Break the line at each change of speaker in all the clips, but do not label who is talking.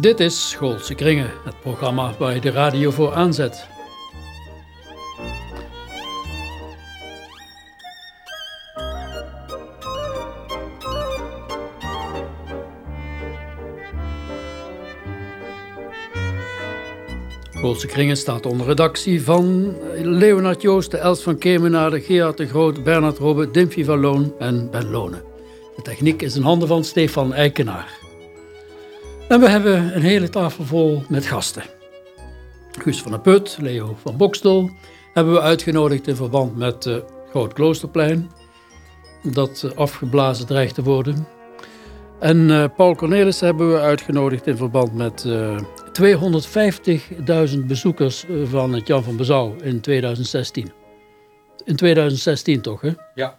Dit is Schoolse Kringen, het programma waar je de radio voor aanzet. Schoolse Kringen staat onder redactie van Leonard Joost, Els van Kemenade, Gerard de Groot, Bernard Robbe, Dimphy van Loon en Ben Lonen. De techniek is in handen van Stefan Eikenaar. En we hebben een hele tafel vol met gasten. Guus van der Put, Leo van Bokstel hebben we uitgenodigd in verband met uh, Groot Kloosterplein, dat afgeblazen dreigt te worden. En uh, Paul Cornelis hebben we uitgenodigd in verband met uh, 250.000 bezoekers van het Jan van Bezouw in 2016. In 2016 toch, hè?
Ja,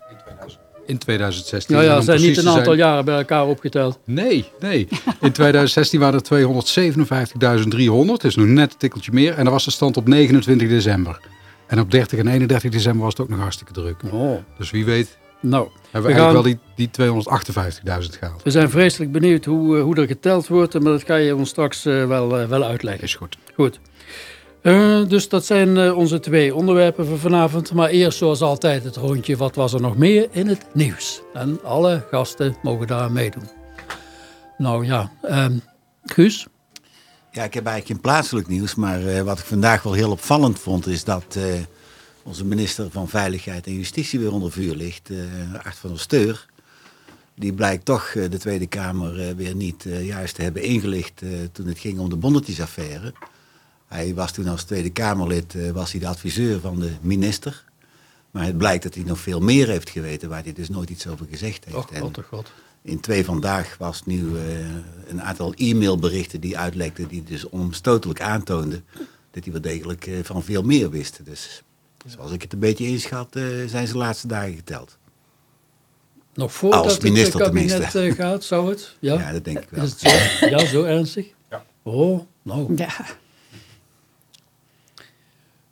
in 2000 in 2016.
Nou ja, ja, zijn niet een aantal zijn... jaren bij elkaar opgeteld.
Nee, nee. In 2016 waren er 257.300, dus nog net een tikkeltje meer. En dat was de stand op 29 december. En op 30 en 31 december was het ook nog hartstikke druk.
Oh.
Dus wie weet
nou,
hebben we, we eigenlijk gaan... wel die, die 258.000 gehaald.
We zijn vreselijk benieuwd hoe, hoe er geteld wordt. Maar dat ga je ons straks uh, wel, uh, wel uitleggen.
Is goed.
Goed. Uh, dus dat zijn uh, onze twee onderwerpen voor vanavond. Maar eerst zoals altijd het rondje. Wat was er nog meer in het nieuws? En alle gasten mogen daar meedoen. Nou ja, um, Guus?
Ja, ik heb eigenlijk geen plaatselijk nieuws. Maar uh, wat ik vandaag wel heel opvallend vond... is dat onze minister van Veiligheid en Justitie weer onder vuur ligt. Art van der Steur. Die blijkt toch de Tweede Kamer weer niet juist te hebben ingelicht... toen het ging om de bonnetjesaffaire... Hij was toen als Tweede Kamerlid uh, was hij de adviseur van de minister. Maar het blijkt dat hij nog veel meer heeft geweten waar hij dus nooit iets over gezegd heeft.
Och, God, oh God.
In twee vandaag was nu uh, een aantal e-mailberichten die uitlekten, die dus onomstotelijk aantoonden dat hij wel degelijk uh, van veel meer wist. Dus zoals ik het een beetje inschat, zijn ze de laatste dagen geteld.
Nog voordat Als minister het kabinet gaat, zou het? Ja?
ja, dat denk ik wel.
Is het zo? Ja, zo ernstig?
Ja.
Oh, nou. Ja.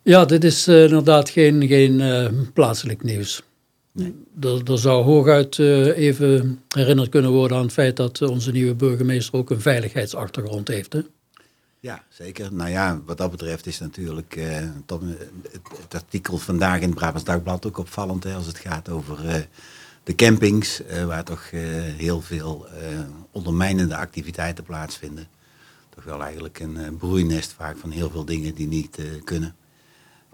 Ja, dit is uh, inderdaad geen, geen uh, plaatselijk nieuws. Nee. Er, er, zou hooguit uh, even herinnerd kunnen worden aan het feit dat onze nieuwe burgemeester ook een veiligheidsachtergrond heeft. Hè?
Ja, zeker. Nou ja, wat dat betreft is natuurlijk tot, het, het, artikel vandaag in het Brabants Dagblad ook opvallend hè, als het gaat over de campings, waar toch heel veel ondermijnende activiteiten plaatsvinden. Toch wel eigenlijk een broeinest vaak van heel veel dingen die niet kunnen.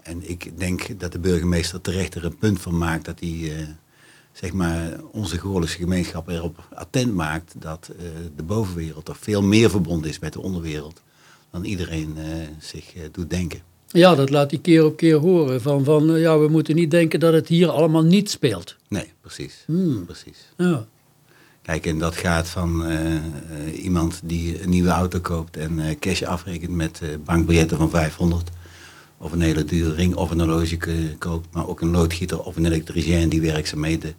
En ik denk dat de burgemeester terecht er een punt van maakt dat hij uh, zeg maar onze Goorlijkse gemeenschap erop attent maakt dat uh, de bovenwereld toch veel meer verbonden is met de onderwereld dan iedereen uh, zich doet denken.
Ja, dat laat hij keer op keer horen. Van, van ja, we moeten niet denken dat het hier allemaal niet speelt.
Nee, precies.
Hmm.
precies.
Ja.
Kijk, en dat gaat van iemand die een nieuwe auto koopt en cash afrekent met bankbiljetten van 500 of een hele dure ring of een horloge koopt, maar ook een loodgieter of een elektricien die werkzaamheden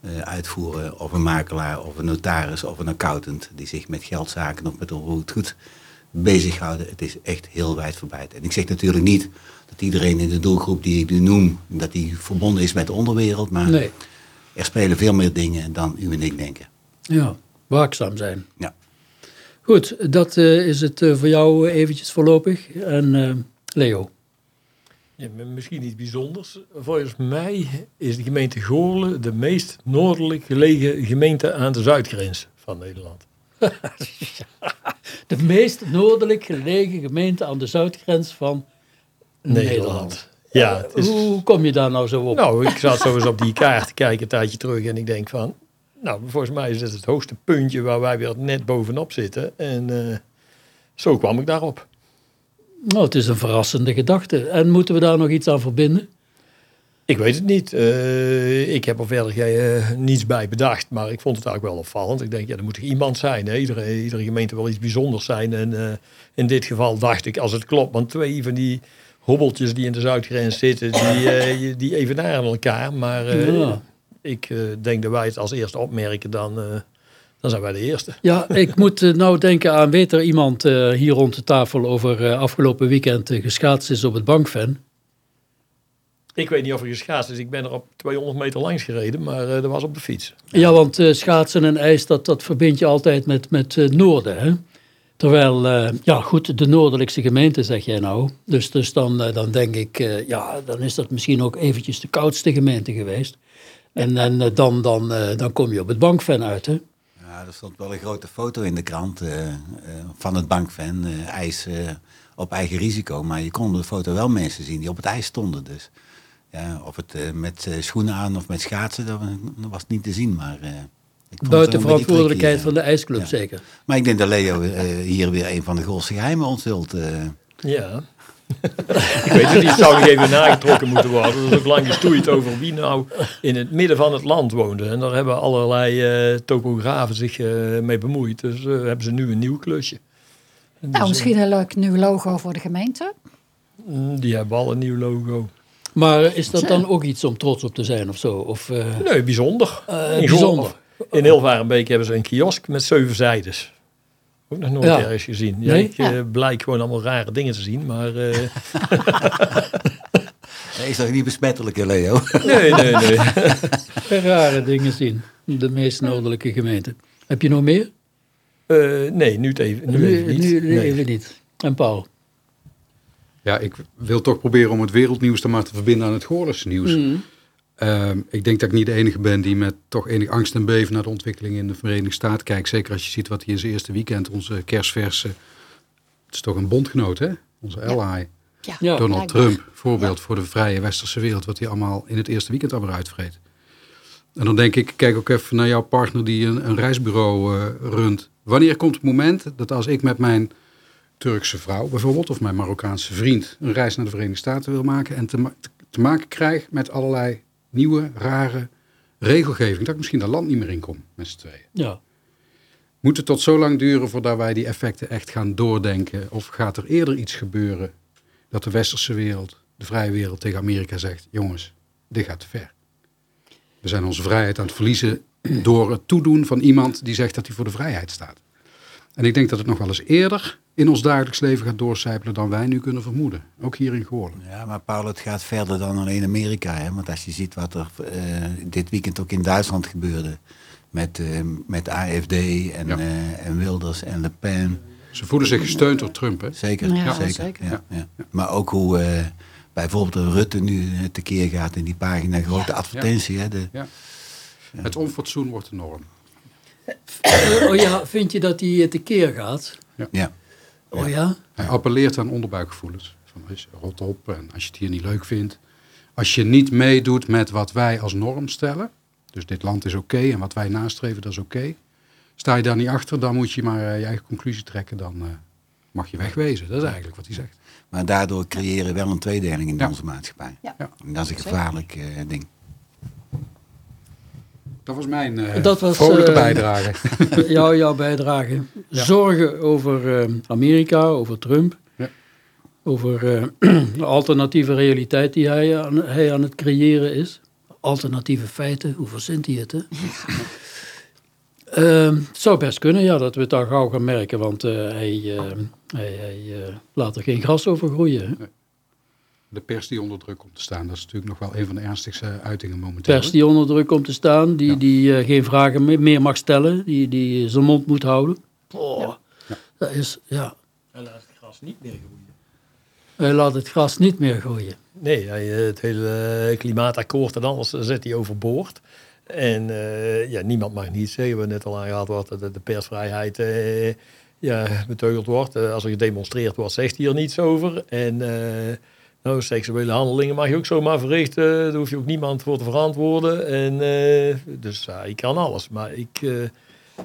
uh, uitvoeren, of een makelaar of een notaris of een accountant die zich met geldzaken of met een goed bezighouden. Het is echt heel wijdverbreid. En ik zeg natuurlijk niet dat iedereen in de doelgroep die ik nu noem, dat die verbonden is met de onderwereld, maar
nee.
er spelen veel meer dingen dan u en ik denken.
Ja, waakzaam zijn.
Ja.
Goed, dat uh, is het uh, voor jou eventjes voorlopig. En Leo?
Ja, misschien iets bijzonders. Volgens mij is de gemeente Goorlen de meest noordelijk gelegen gemeente aan de zuidgrens van Nederland.
de meest noordelijk gelegen gemeente aan de zuidgrens van Nederland. Nederland.
Ja,
is... Hoe kom je daar nou zo op?
Nou, ik zat zo eens op die kaart te kijken een tijdje terug en ik denk van... Nou, volgens mij is dit het hoogste puntje waar wij weer net bovenop zitten. En uh, zo kwam ik daarop.
Nou, het is een verrassende gedachte. En moeten we daar nog iets aan verbinden?
Ik weet het niet. Uh, ik heb er verder uh, niets bij bedacht, maar ik vond het eigenlijk wel opvallend. Ik denk, ja, er moet iemand zijn. Hè? Iedere, iedere gemeente wil iets bijzonders zijn. En uh, in dit geval dacht ik, als het klopt, want twee van die hobbeltjes die in de zuidgrens zitten, die, die evenaren elkaar. Maar ja. ik denk dat wij het als eerste opmerken dan dan zijn wij de eerste.
Ja, ik moet uh, nou denken aan, weet er iemand uh, hier rond de tafel over uh, afgelopen weekend geschaatst is op het bankven?
Ik weet niet of er geschaatst is. Ik ben er op 200 meter langs gereden, maar dat was op de fiets.
Ja, want schaatsen en ijs, dat, dat verbind je altijd met, met noorden, hè? Terwijl, uh, ja goed, de noordelijkste gemeente zeg jij nou. Dus, dus dan, uh, dan denk ik, uh, ja, dan is dat misschien ook eventjes de koudste gemeente geweest. En, en dan, dan, dan kom je op het bankven uit, hè?
Ja, er stond wel een grote foto in de krant van het bankven, ijs op eigen risico. Maar je kon op de foto wel mensen zien die op het ijs stonden. Dus ja, of het met schoenen aan of met schaatsen, dat was niet te zien. Maar
Buiten verantwoordelijkheid van de ijsclub, zeker.
Maar ik denk dat Leo hier weer een van de grootste geheimen onthult.
Ja. ik weet het niet, het zou nog even nagetrokken moeten worden. Er is ook lang gestoeid over wie nou in het midden van het land woonde. En daar hebben allerlei uh, topografen zich mee bemoeid. Dus hebben ze nu een nieuw klusje.
nou, dus, misschien een leuk nieuw logo voor de gemeente.
Mm, die hebben al een nieuw logo.
Maar is dat dan ook iets om trots op te zijn of zo? Of,
nee, bijzonder. bijzonder. In Hilvarenbeek hebben ze een kiosk met zeven zijdes. Ook nog nooit ja. ergens gezien. Ja, nee? ik ja. Uh, blijk gewoon allemaal rare dingen te zien, maar... Uh...
nee, is toch niet besmettelijk, Leo?
nee, nee, nee.
rare dingen zien. De meest noordelijke gemeente. Heb je nog meer?
Uh, nee, nu, even, nu, even niet.
Nu, nu even niet. En Paul?
Ja, ik wil toch proberen om het wereldnieuws te maar te verbinden aan het Goorlense nieuws. Mm. Um, ik denk dat ik niet de enige ben die met toch enig angst en beven naar de ontwikkeling in de Verenigde Staten kijkt. Zeker als je ziet wat hij in zijn eerste weekend, onze kerstverse, het is toch een bondgenoot hè, onze ally. Ja. Ja, Donald Trump, voorbeeld voor de vrije westerse wereld, wat hij allemaal in het eerste weekend allemaal uitvreet. En dan denk ik, kijk ook even naar jouw partner die een, een reisbureau uh, runt. Wanneer komt het moment dat als ik met mijn Turkse vrouw bijvoorbeeld, of mijn Marokkaanse vriend, een reis naar de Verenigde Staten wil maken en te, te maken krijg met allerlei nieuwe, rare regelgeving. Dat ik misschien dat land niet meer in kom met z'n tweeën.
Ja.
Moet het tot zo lang duren voordat wij die effecten echt gaan doordenken? Of gaat er eerder iets gebeuren dat de westerse wereld, de vrije wereld tegen Amerika zegt... jongens, dit gaat te ver. We zijn onze vrijheid aan het verliezen door het toedoen van iemand die zegt dat hij voor de vrijheid staat. En ik denk dat het nog wel eens eerder in ons dagelijks leven gaat doorcijpelen dan wij nu kunnen vermoeden. Ook hier in Goorlen.
Ja, maar Paul, het gaat verder dan alleen Amerika. Hè? Want als je ziet wat er uh, dit weekend ook in Duitsland gebeurde. Met, uh, met AFD en, ja. uh, en Wilders en Le Pen.
Ze voelen zich gesteund door Trump, hè?
Zeker, ja, zeker. zeker. Ja, ja. Maar ook hoe bijvoorbeeld Rutte nu tekeer gaat in die pagina. Grote advertentie. Hè? De,
Het onfatsoen wordt de norm.
oh ja, vind je dat hij tekeer gaat?
Ja.
Oh ja?
Hij appelleert aan onderbuikgevoelens. Van, rot op en als je het hier niet leuk vindt. Als je niet meedoet met wat wij als norm stellen. Dus dit land is oké en wat wij nastreven, dat is oké. Sta je daar niet achter, dan moet je maar eh, je eigen conclusie trekken. Dan uh, mag je wegwezen. Dat is eigenlijk wat hij zegt.
Maar daardoor creëren wel een tweedeling in ja. onze maatschappij. Ja. En dat is een gevaarlijk uh, ding.
Dat was mijn uh, dat was, vrolijke uh, bijdrage.
jou, jouw bijdrage. Ja. Zorgen over uh, Amerika, over Trump. Ja. Over de alternatieve realiteit die hij aan, hij aan het creëren is. Alternatieve feiten, hoe verzint hij het? Hè? Ehm, het zou best kunnen, ja, dat we het daar gauw gaan merken. Want hij, hij, hij laat er geen gras over groeien. Hè?
De pers die onder druk komt te staan. Dat is natuurlijk nog wel een van de ernstigste uitingen momenteel.
Pers die onder druk komt te staan, die, die uh, geen vragen meer mag stellen, die, die zijn mond moet houden. Oh, ja. Dat is, ja.
Hij laat het gras niet meer groeien.
Hij laat het gras niet meer groeien.
Nee, hij, eh, het hele eh, klimaatakkoord en alles zet hij overboord. En uh, ja, niemand mag niet zeggen, we net al aangehaald wordt, dat de persvrijheid uh, ja, beteugeld wordt. als er gedemonstreerd wordt, zegt hij er niets over. En nou, seksuele handelingen mag je ook zomaar verrichten. Daar hoef je ook niemand voor te verantwoorden. En, uh, dus uh, ik kan alles. Maar ik uh,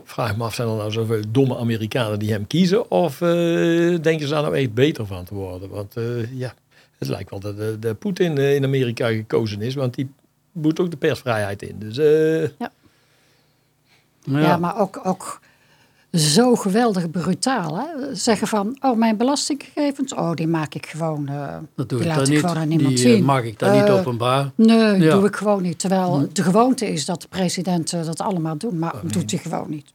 vraag me af, zijn er nou zoveel domme Amerikanen die hem kiezen? Of denken ze daar nou echt beter van te worden? Want ja, het lijkt wel dat de, de Poetin in Amerika gekozen is. Want die boet ook de persvrijheid in. Dus,
ja. ja. ja, maar ook... ook zo geweldig brutaal. Hè? Zeggen van, oh, mijn belastinggegevens, oh, die maak ik gewoon, uh,
dat doe
die
ik
laat ik
niet.
gewoon aan niemand
die, uh,
zien.
mag ik uh, niet openbaar?
Nee, ja. doe ik gewoon niet. Terwijl de gewoonte is dat de president dat allemaal doet, maar oh, doet hij gewoon niet.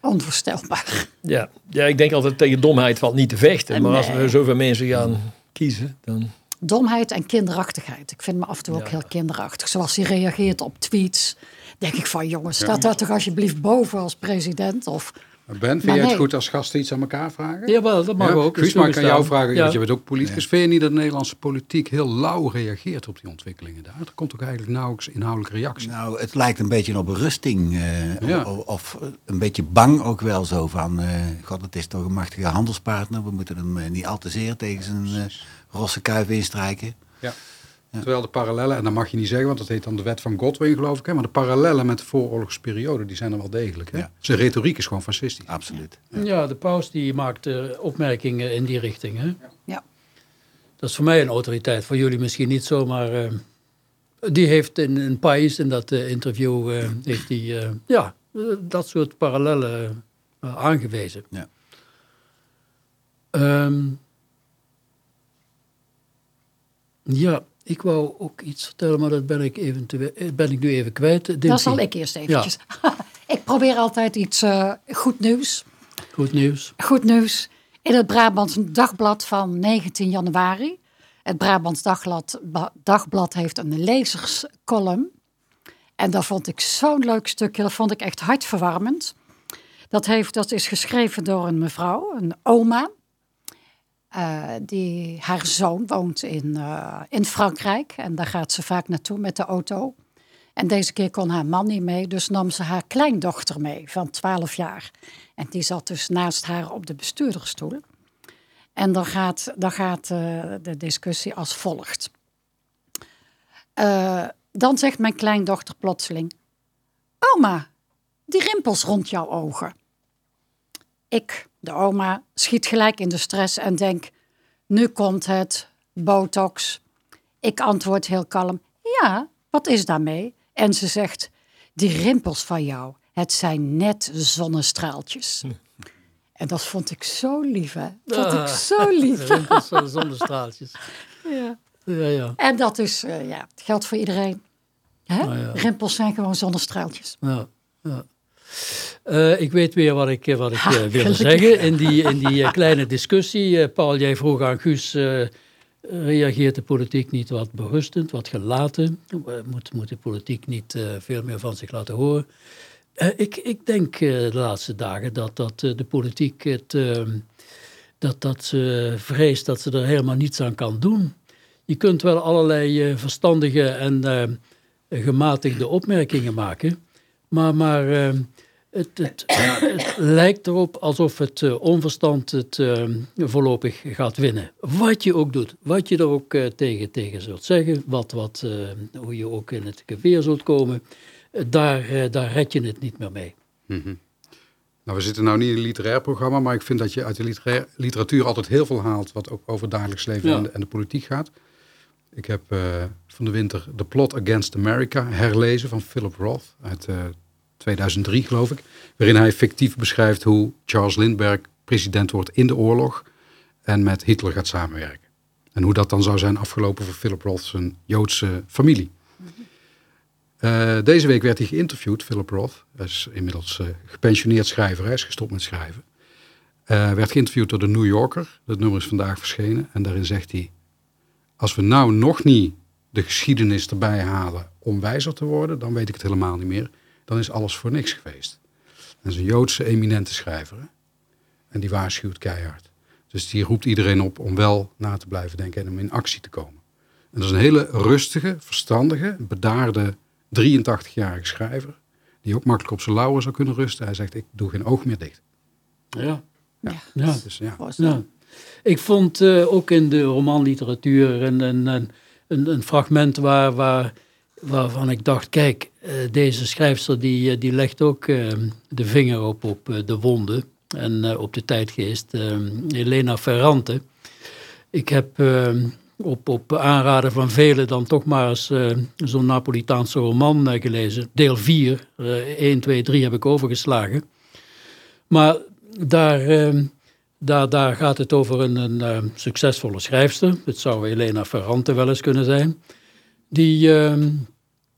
Onvoorstelbaar.
Ja. ja, ik denk altijd tegen domheid valt niet te vechten. Maar nee. als we zoveel mensen gaan kiezen, dan...
Domheid en kinderachtigheid. Ik vind me af en toe ook heel kinderachtig. Zoals hij reageert op tweets. Denk ik van, jongens, staat daar toch alsjeblieft boven als president? Of
Ben, vind jij het goed als gasten iets aan elkaar vragen?
Jawel, dat mag ook.
Guus, maar ik kan jou vragen, ja. je bent ook politicus. Vind je niet dat de Nederlandse politiek heel lauw reageert op die ontwikkelingen daar? Er komt ook eigenlijk nauwelijks inhoudelijke reactie.
Nou, het lijkt een beetje op berusting. Uh, of, een beetje bang ook wel zo van... Uh, God, het is toch een machtige handelspartner. We moeten hem uh, niet al te zeer tegen zijn rosse kuif instrijken.
Ja. Terwijl de parallellen, en dat mag je niet zeggen, want dat heet dan de wet van Godwin geloof ik. Hè, maar de parallellen met de vooroorlogsperiode, die zijn er wel degelijk. Hè? Zijn retoriek is gewoon fascistisch.
Absoluut.
Ja, de paus die maakt uh, opmerkingen in die richting. Hè?
Ja.
Dat is voor mij een autoriteit, voor jullie misschien niet zo, maar uh, die heeft in een Pais, in dat uh, interview, heeft hij ja, dat soort parallellen aangewezen.
Ja.
Um, ja, ik wou ook iets vertellen, maar dat ben ik, eventueel, eh, ben ik nu even kwijt.
Dimpie. Dat zal ik eerst eventjes. ik probeer altijd iets uh, goed nieuws.
Goed nieuws.
Goed nieuws. In het Brabants Dagblad van 19 januari. Het Brabants Dagblad, Dagblad heeft een lezerscolumn. En dat vond ik zo'n leuk stukje. Dat vond ik echt hartverwarmend. Dat, heeft, dat is geschreven door een mevrouw, een oma. Uh, die, haar zoon woont in, uh, in Frankrijk en daar gaat ze vaak naartoe met de auto. En deze keer kon haar man niet mee, dus nam ze haar kleindochter mee van 12 jaar. En die zat dus naast haar op de bestuurdersstoel. En dan gaat, dan gaat uh, de discussie als volgt. dan zegt mijn kleindochter plotseling: Oma, die rimpels rond jouw ogen. Ik de oma schiet gelijk in de stress en denkt: nu komt het, botox. Ik antwoord heel kalm: ja, wat is daarmee? En ze zegt: die rimpels van jou, het zijn net zonnestraaltjes. En dat vond ik zo lief, hè? Dat vond ik ah. zo lief.
Rimpels van zonnestraaltjes.
ja.
Ja, ja.
En dat is, uh, ja, geldt voor iedereen. Hè? Ja. Rimpels zijn gewoon zonnestraaltjes.
Ja, ja. Uh, ik weet weer wat ik, eh, wat ik uh, wilde zeggen in die, in die kleine discussie. Paul, jij vroeg aan Guus, reageert de politiek niet wat berustend, wat gelaten? Moet, moet de politiek niet veel meer van zich laten horen? ik, ik denk de laatste dagen dat, dat de politiek het, dat, dat ze vreest dat ze er helemaal niets aan kan doen. Je kunt wel allerlei verstandige en gematigde opmerkingen maken, maar... maar het, het, het, lijkt erop alsof het uh, onverstand het uh, voorlopig gaat winnen. Wat je ook doet, wat je er ook uh, tegen, tegen zult zeggen, wat, wat, hoe je ook in het geveer zult komen, daar, daar red je het niet meer mee.
Mm -hmm. Nou, we zitten nou niet in een literair programma, maar ik vind dat je uit de literatuur altijd heel veel haalt wat ook over het dagelijks leven ja. en, de, en, de, politiek gaat. Ik heb van de winter The Plot Against America herlezen van Philip Roth uit 2003 geloof ik, waarin hij fictief beschrijft hoe Charles Lindbergh president wordt in de oorlog en met Hitler gaat samenwerken. En hoe dat dan zou zijn afgelopen voor Philip Roth zijn Joodse familie. Uh, deze week werd hij geïnterviewd, Philip Roth. Hij is inmiddels gepensioneerd schrijver, hij is gestopt met schrijven. Werd geïnterviewd door de New Yorker, dat nummer is vandaag verschenen. En daarin zegt hij, als we nou nog niet de geschiedenis erbij halen om wijzer te worden, dan weet ik het helemaal niet meer dan is alles voor niks geweest. Dat is een Joodse eminente schrijver. Hè? En die waarschuwt keihard. Dus die roept iedereen op om wel na te blijven denken en om in actie te komen. En dat is een hele rustige, verstandige, bedaarde 83-jarige schrijver. Die ook makkelijk op zijn lauwen zou kunnen rusten. Hij zegt, ik doe geen oog meer dicht.
Ja. Ja. ja. Dus, ja. ja. Ik vond uh, ook in de romanliteratuur een, een, een, een, fragment waar, waar waarvan ik dacht, kijk, eh, deze schrijfster die, eh, die legt ook eh, de vinger op, op de wonden en op de tijdgeest. Elena Ferrante. Ik heb op, op aanraden van velen dan toch maar eens zo'n Napolitaanse roman gelezen. Deel 4, 1, 2, 3 heb ik overgeslagen. Maar daar, daar, daar gaat het over een, een succesvolle schrijfster. Het zou Elena Ferrante wel eens kunnen zijn die, ehm,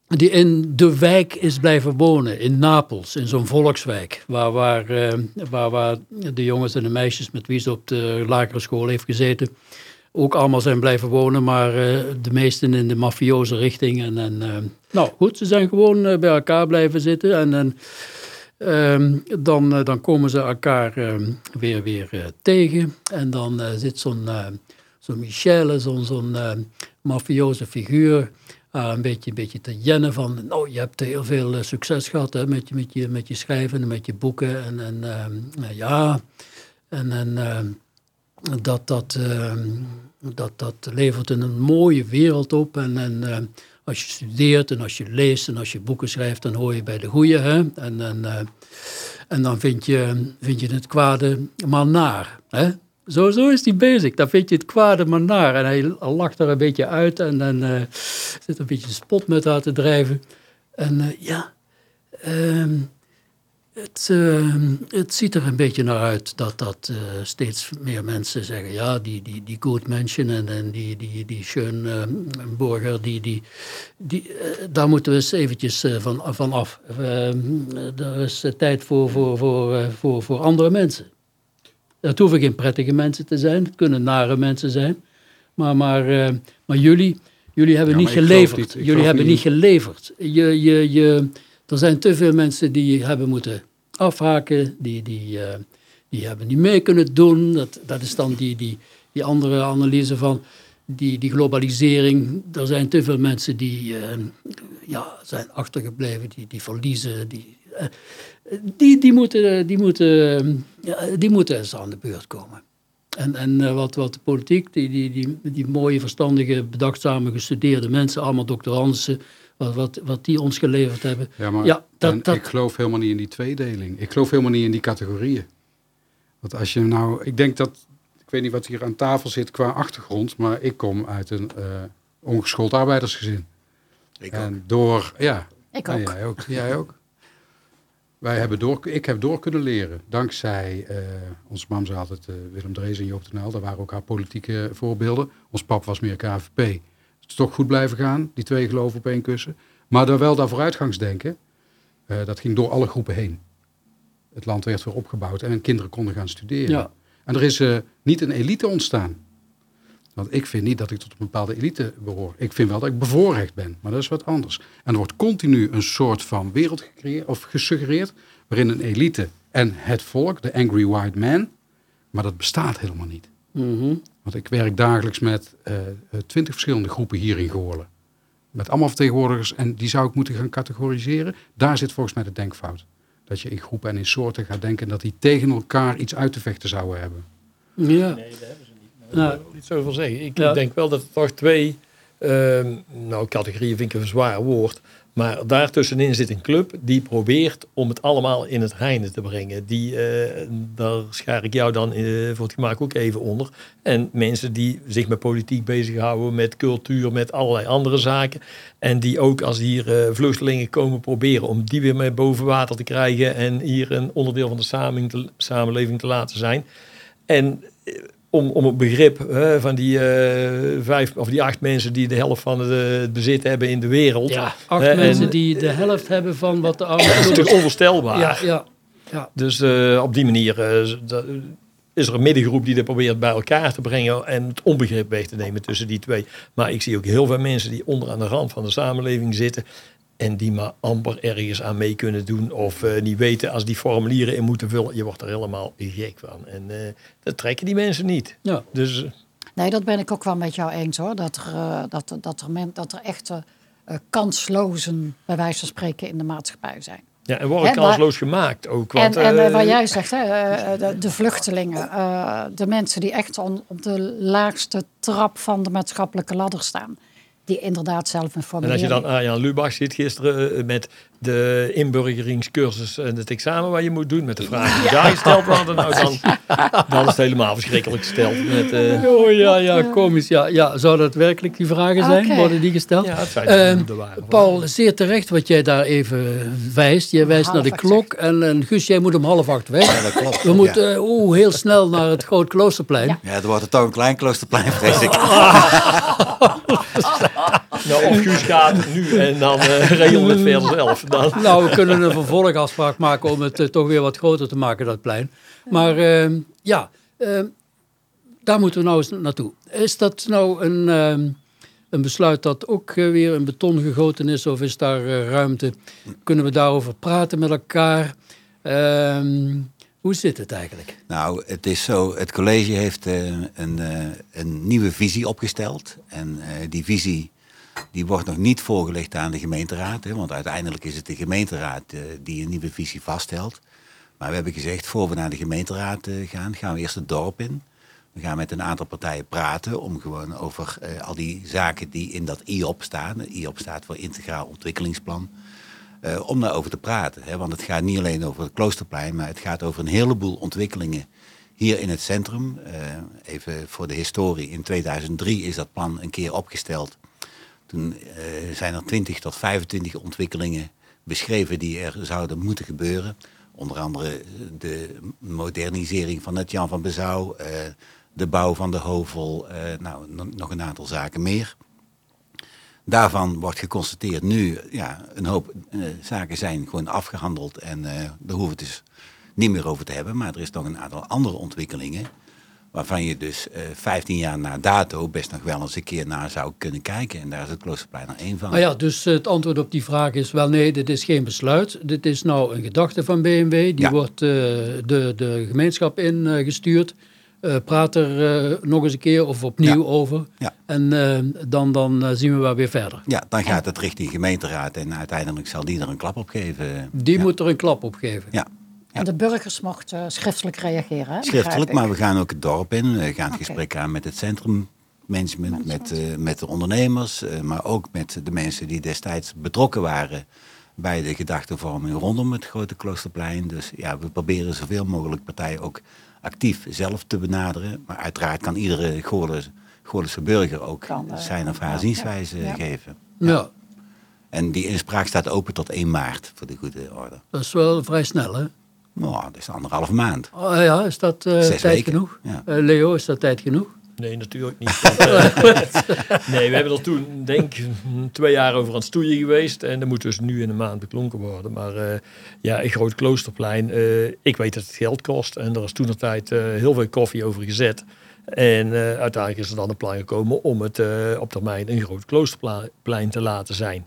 die in de wijk is blijven wonen, in Napels, in zo'n volkswijk, waar, waar, ehm, waar, waar de jongens en de meisjes met wie ze op de lagere school heeft gezeten, ook allemaal zijn blijven wonen, maar uh, de meesten in de mafioze richting. En, en ehm, nou goed, ze zijn gewoon uh, bij elkaar blijven zitten en, en Ehm, dan, eh, dan komen ze elkaar ehm, weer, weer eh, tegen. En dan eh, zit zo'n zo'n zo'n zo'n mafioze figuur, een, beetje, een beetje te jennen van... nou, je hebt heel veel succes gehad hè, met, je, met, je, met je schrijven en met je boeken. En, en nou ja, en, en dat, dat, dat, dat levert een mooie wereld op. En, en als je studeert en als je leest en als je boeken schrijft, dan hoor je bij de goeie. Hè? En, en, uh, en dan vind je, vind je het kwade maar naar. Hè? Zo, zo is hij bezig. Dan vind je het kwade maar naar. En hij lacht er een beetje uit en dan uh, zit een beetje spot met haar te drijven. En uh, ja, ehm, het, ehm, het ziet er een beetje naar uit dat, dat uh, steeds meer mensen zeggen... ja, die, die, die good mention en, en die, die, die uh, burger, die, die, die, uh, daar moeten we eens eventjes van, van af. Ehm, er is tijd voor, voor, voor, voor, voor andere mensen. Het hoeven geen prettige mensen te zijn, het kunnen nare mensen zijn. Maar, maar, maar jullie, jullie hebben ja, niet geleverd. Niet, jullie hebben niet geleverd. Je, je, je, er zijn te veel mensen die hebben moeten afhaken, die, die, uh, die hebben niet mee kunnen doen. Dat, dat is dan die, die, die andere analyse van die, die globalisering. Er zijn te veel mensen die uh, ja, zijn achtergebleven, die, die verliezen. Die, uh, die, die, moeten, die, moeten, die moeten eens aan de beurt komen. En, en wat, wat de politiek, die, die, die, die mooie, verstandige, bedachtzame, gestudeerde mensen, allemaal doctoranden, wat, wat, wat die ons geleverd hebben.
Ja, maar ja, dat, dat... ik geloof helemaal niet in die tweedeling. Ik geloof helemaal niet in die categorieën. Want als je nou, ik denk dat, ik weet niet wat hier aan tafel zit qua achtergrond, maar ik kom uit een uh, ongeschoold arbeidersgezin.
Ik
en ook. door, ja.
Ik ook.
jij ook. Jij ook. Wij hebben door, ik heb door kunnen leren. Dankzij, uh, onze mam zei altijd uh, Willem Drees en Joop de Nijl. Dat waren ook haar politieke voorbeelden. Ons pap was meer KVP is toch goed blijven gaan, die twee geloven op één kussen. Maar dan wel dat vooruitgangsdenken, uh, dat ging door alle groepen heen. Het land werd weer opgebouwd en kinderen konden gaan studeren. Ja. En er is uh, niet een elite ontstaan. Want ik vind niet dat ik tot een bepaalde elite behoor. Ik vind wel dat ik bevoorrecht ben, maar dat is wat anders. En er wordt continu een soort van wereld gecreëerd of gesuggereerd, waarin een elite en het volk, de angry white man, maar dat bestaat helemaal niet.
Mm
want ik werk dagelijks met eh, twintig verschillende groepen hier in Goorlen. Met allemaal vertegenwoordigers en die zou ik moeten gaan categoriseren. Daar zit volgens mij de denkfout. Dat je in groepen en in soorten gaat denken dat die tegen elkaar iets uit te vechten zouden hebben.
Ja. Nee, dat hebben
ze niet. Nou, ik wil niet zoveel zeggen. Ik denk wel dat er toch twee, uh, nou categorieën vind ik een zwaar woord, maar daartussenin zit een club die probeert om het allemaal in het reine te brengen. Die, uh, daar schaar ik jou dan uh, voor het gemak ook even onder. En mensen die zich met politiek bezighouden, met cultuur, met allerlei andere zaken. En die ook als hier uh, vluchtelingen komen proberen om die weer mee boven water te krijgen. En hier een onderdeel van de samenleving te, samenleving te laten zijn. En om, om het begrip hè, van die uh, vijf of die acht mensen die de helft van het, bezit hebben in de wereld.
Ja, acht mensen die de helft hebben van wat de ouders.
Dat is natuurlijk onvoorstelbaar.
Ja, ja, ja.
Dus uh, op die manier uh, is er een middengroep die dat probeert bij elkaar te brengen en het onbegrip weg te nemen tussen die twee. Maar ik zie ook heel veel mensen die onder aan de rand van de samenleving zitten en die maar amper ergens aan mee kunnen doen of uh, niet weten als die formulieren in moeten vullen. Je wordt er helemaal gek van. En uh, dat trekken die mensen niet.
Ja.
Dus, uh,
nee, dat ben ik ook wel met jou eens hoor. Dat er, dat, dat er, men, dat er echte kanslozen, bij wijze van spreken, in de maatschappij zijn.
Ja, en worden kansloos gemaakt ook.
Want, en, en wat jij zegt, hè, de, de vluchtelingen, de mensen die echt on, op de laagste trap van de maatschappelijke ladder staan die inderdaad zelf een formulier...
En als je dan Arjan Lubach ziet gisteren eh, met de inburgeringscursus en het examen wat je moet doen, met de vragen die daar gesteld worden, nou dan, dan is het helemaal verschrikkelijk gesteld. Met, uh...
Oh ja, ja, komisch. Ja, ja, zou dat werkelijk die vragen zijn? Okay. Worden die gesteld?
Ja, het zijn uh, de
ware Paul, zeer terecht wat jij daar even wijst. Je wijst naar de klok en, en Guus, jij moet om half acht weg.
Ja, dat klopt.
We moeten uh, heel snel naar het Groot Kloosterplein.
Ja, ja het wordt het toch een klein kloosterplein, vrees ik.
nou, of Guus gaat nu en dan uh, regelen we het verder zelf. Dan.
Nou, we kunnen een vervolgafspraak maken om het uh, toch weer wat groter te maken, dat plein. Maar uh, ja, daar moeten we nou eens naartoe. Is dat nou een, een besluit dat ook weer in beton gegoten is of is daar ruimte? Kunnen we daarover praten met elkaar? Ehm, hoe zit het eigenlijk?
Nou, het is zo, het college heeft uh, een, uh, een nieuwe visie opgesteld. En uh, die visie die wordt nog niet voorgelegd aan de gemeenteraad. Hè, want uiteindelijk is het de gemeenteraad die een nieuwe visie vaststelt. Maar we hebben gezegd, voor we naar de gemeenteraad gaan, gaan we eerst het dorp in. We gaan met een aantal partijen praten om gewoon over al die zaken die in dat IOP staan. IOP staat voor Integraal Ontwikkelingsplan. Om daarover te praten. Hè? Want het gaat niet alleen over het Kloosterplein, maar het gaat over een heleboel ontwikkelingen hier in het centrum. Even voor de historie, in 2003 is dat plan een keer opgesteld. Toen uh, zijn er 20 tot 25 ontwikkelingen beschreven die er zouden moeten gebeuren. Onder andere de modernisering van het Jan van Bezouw, de bouw van de Hovel, nou, nog een aantal zaken meer. Daarvan wordt geconstateerd nu, ja, een hoop zaken zijn gewoon afgehandeld en daar hoeven we het dus niet meer over te hebben. Maar er is nog een aantal andere ontwikkelingen waarvan je dus uh, 15 jaar na dato best nog wel eens een keer naar zou kunnen kijken. En daar is het Kloosterplein er één van.
Nou ja, dus het antwoord op die vraag is wel nee, dit is geen besluit. Dit is nou een gedachte van BMW. Die ja. wordt de, de gemeenschap ingestuurd. Uh, praat er nog eens een keer of opnieuw ja. over.
Ja.
En dan, dan zien we wel weer verder.
Ja, dan gaat het richting gemeenteraad en uiteindelijk zal die er een klap op geven.
Die moet er een klap op geven.
Ja.
En de burgers mochten schriftelijk reageren. Hè?
Schriftelijk, maar we gaan ook het dorp in. We gaan het okay. gesprek aan met het centrummanagement, met, met de ondernemers, maar ook met de mensen die destijds betrokken waren bij de gedachtevorming rondom het grote Kloosterplein. Dus ja, we proberen zoveel mogelijk partijen ook actief zelf te benaderen. Maar uiteraard kan iedere Goorlense burger ook kan, uh, zijn of haar ja, zienswijze ja. geven.
Ja. ja.
En die inspraak staat open tot 1 maart, voor de goede orde.
Dat is wel vrij snel, hè?
Nou, dat is anderhalf maand.
Oh, ja, is dat uh, tijd
weken.
genoeg? Ja. Uh, Leo, is dat tijd genoeg?
Nee, natuurlijk niet. Want, nee, we hebben er toen, denk ik, twee jaar over aan het stoeien geweest. En dat moet dus nu in een maand beklonken worden. Maar uh, ja, een groot kloosterplein. Uh, ik weet dat het geld kost. En er is toen de tijd uh, heel veel koffie over gezet. En uiteindelijk is er dan een plan gekomen om het op termijn een groot kloosterplein te laten zijn.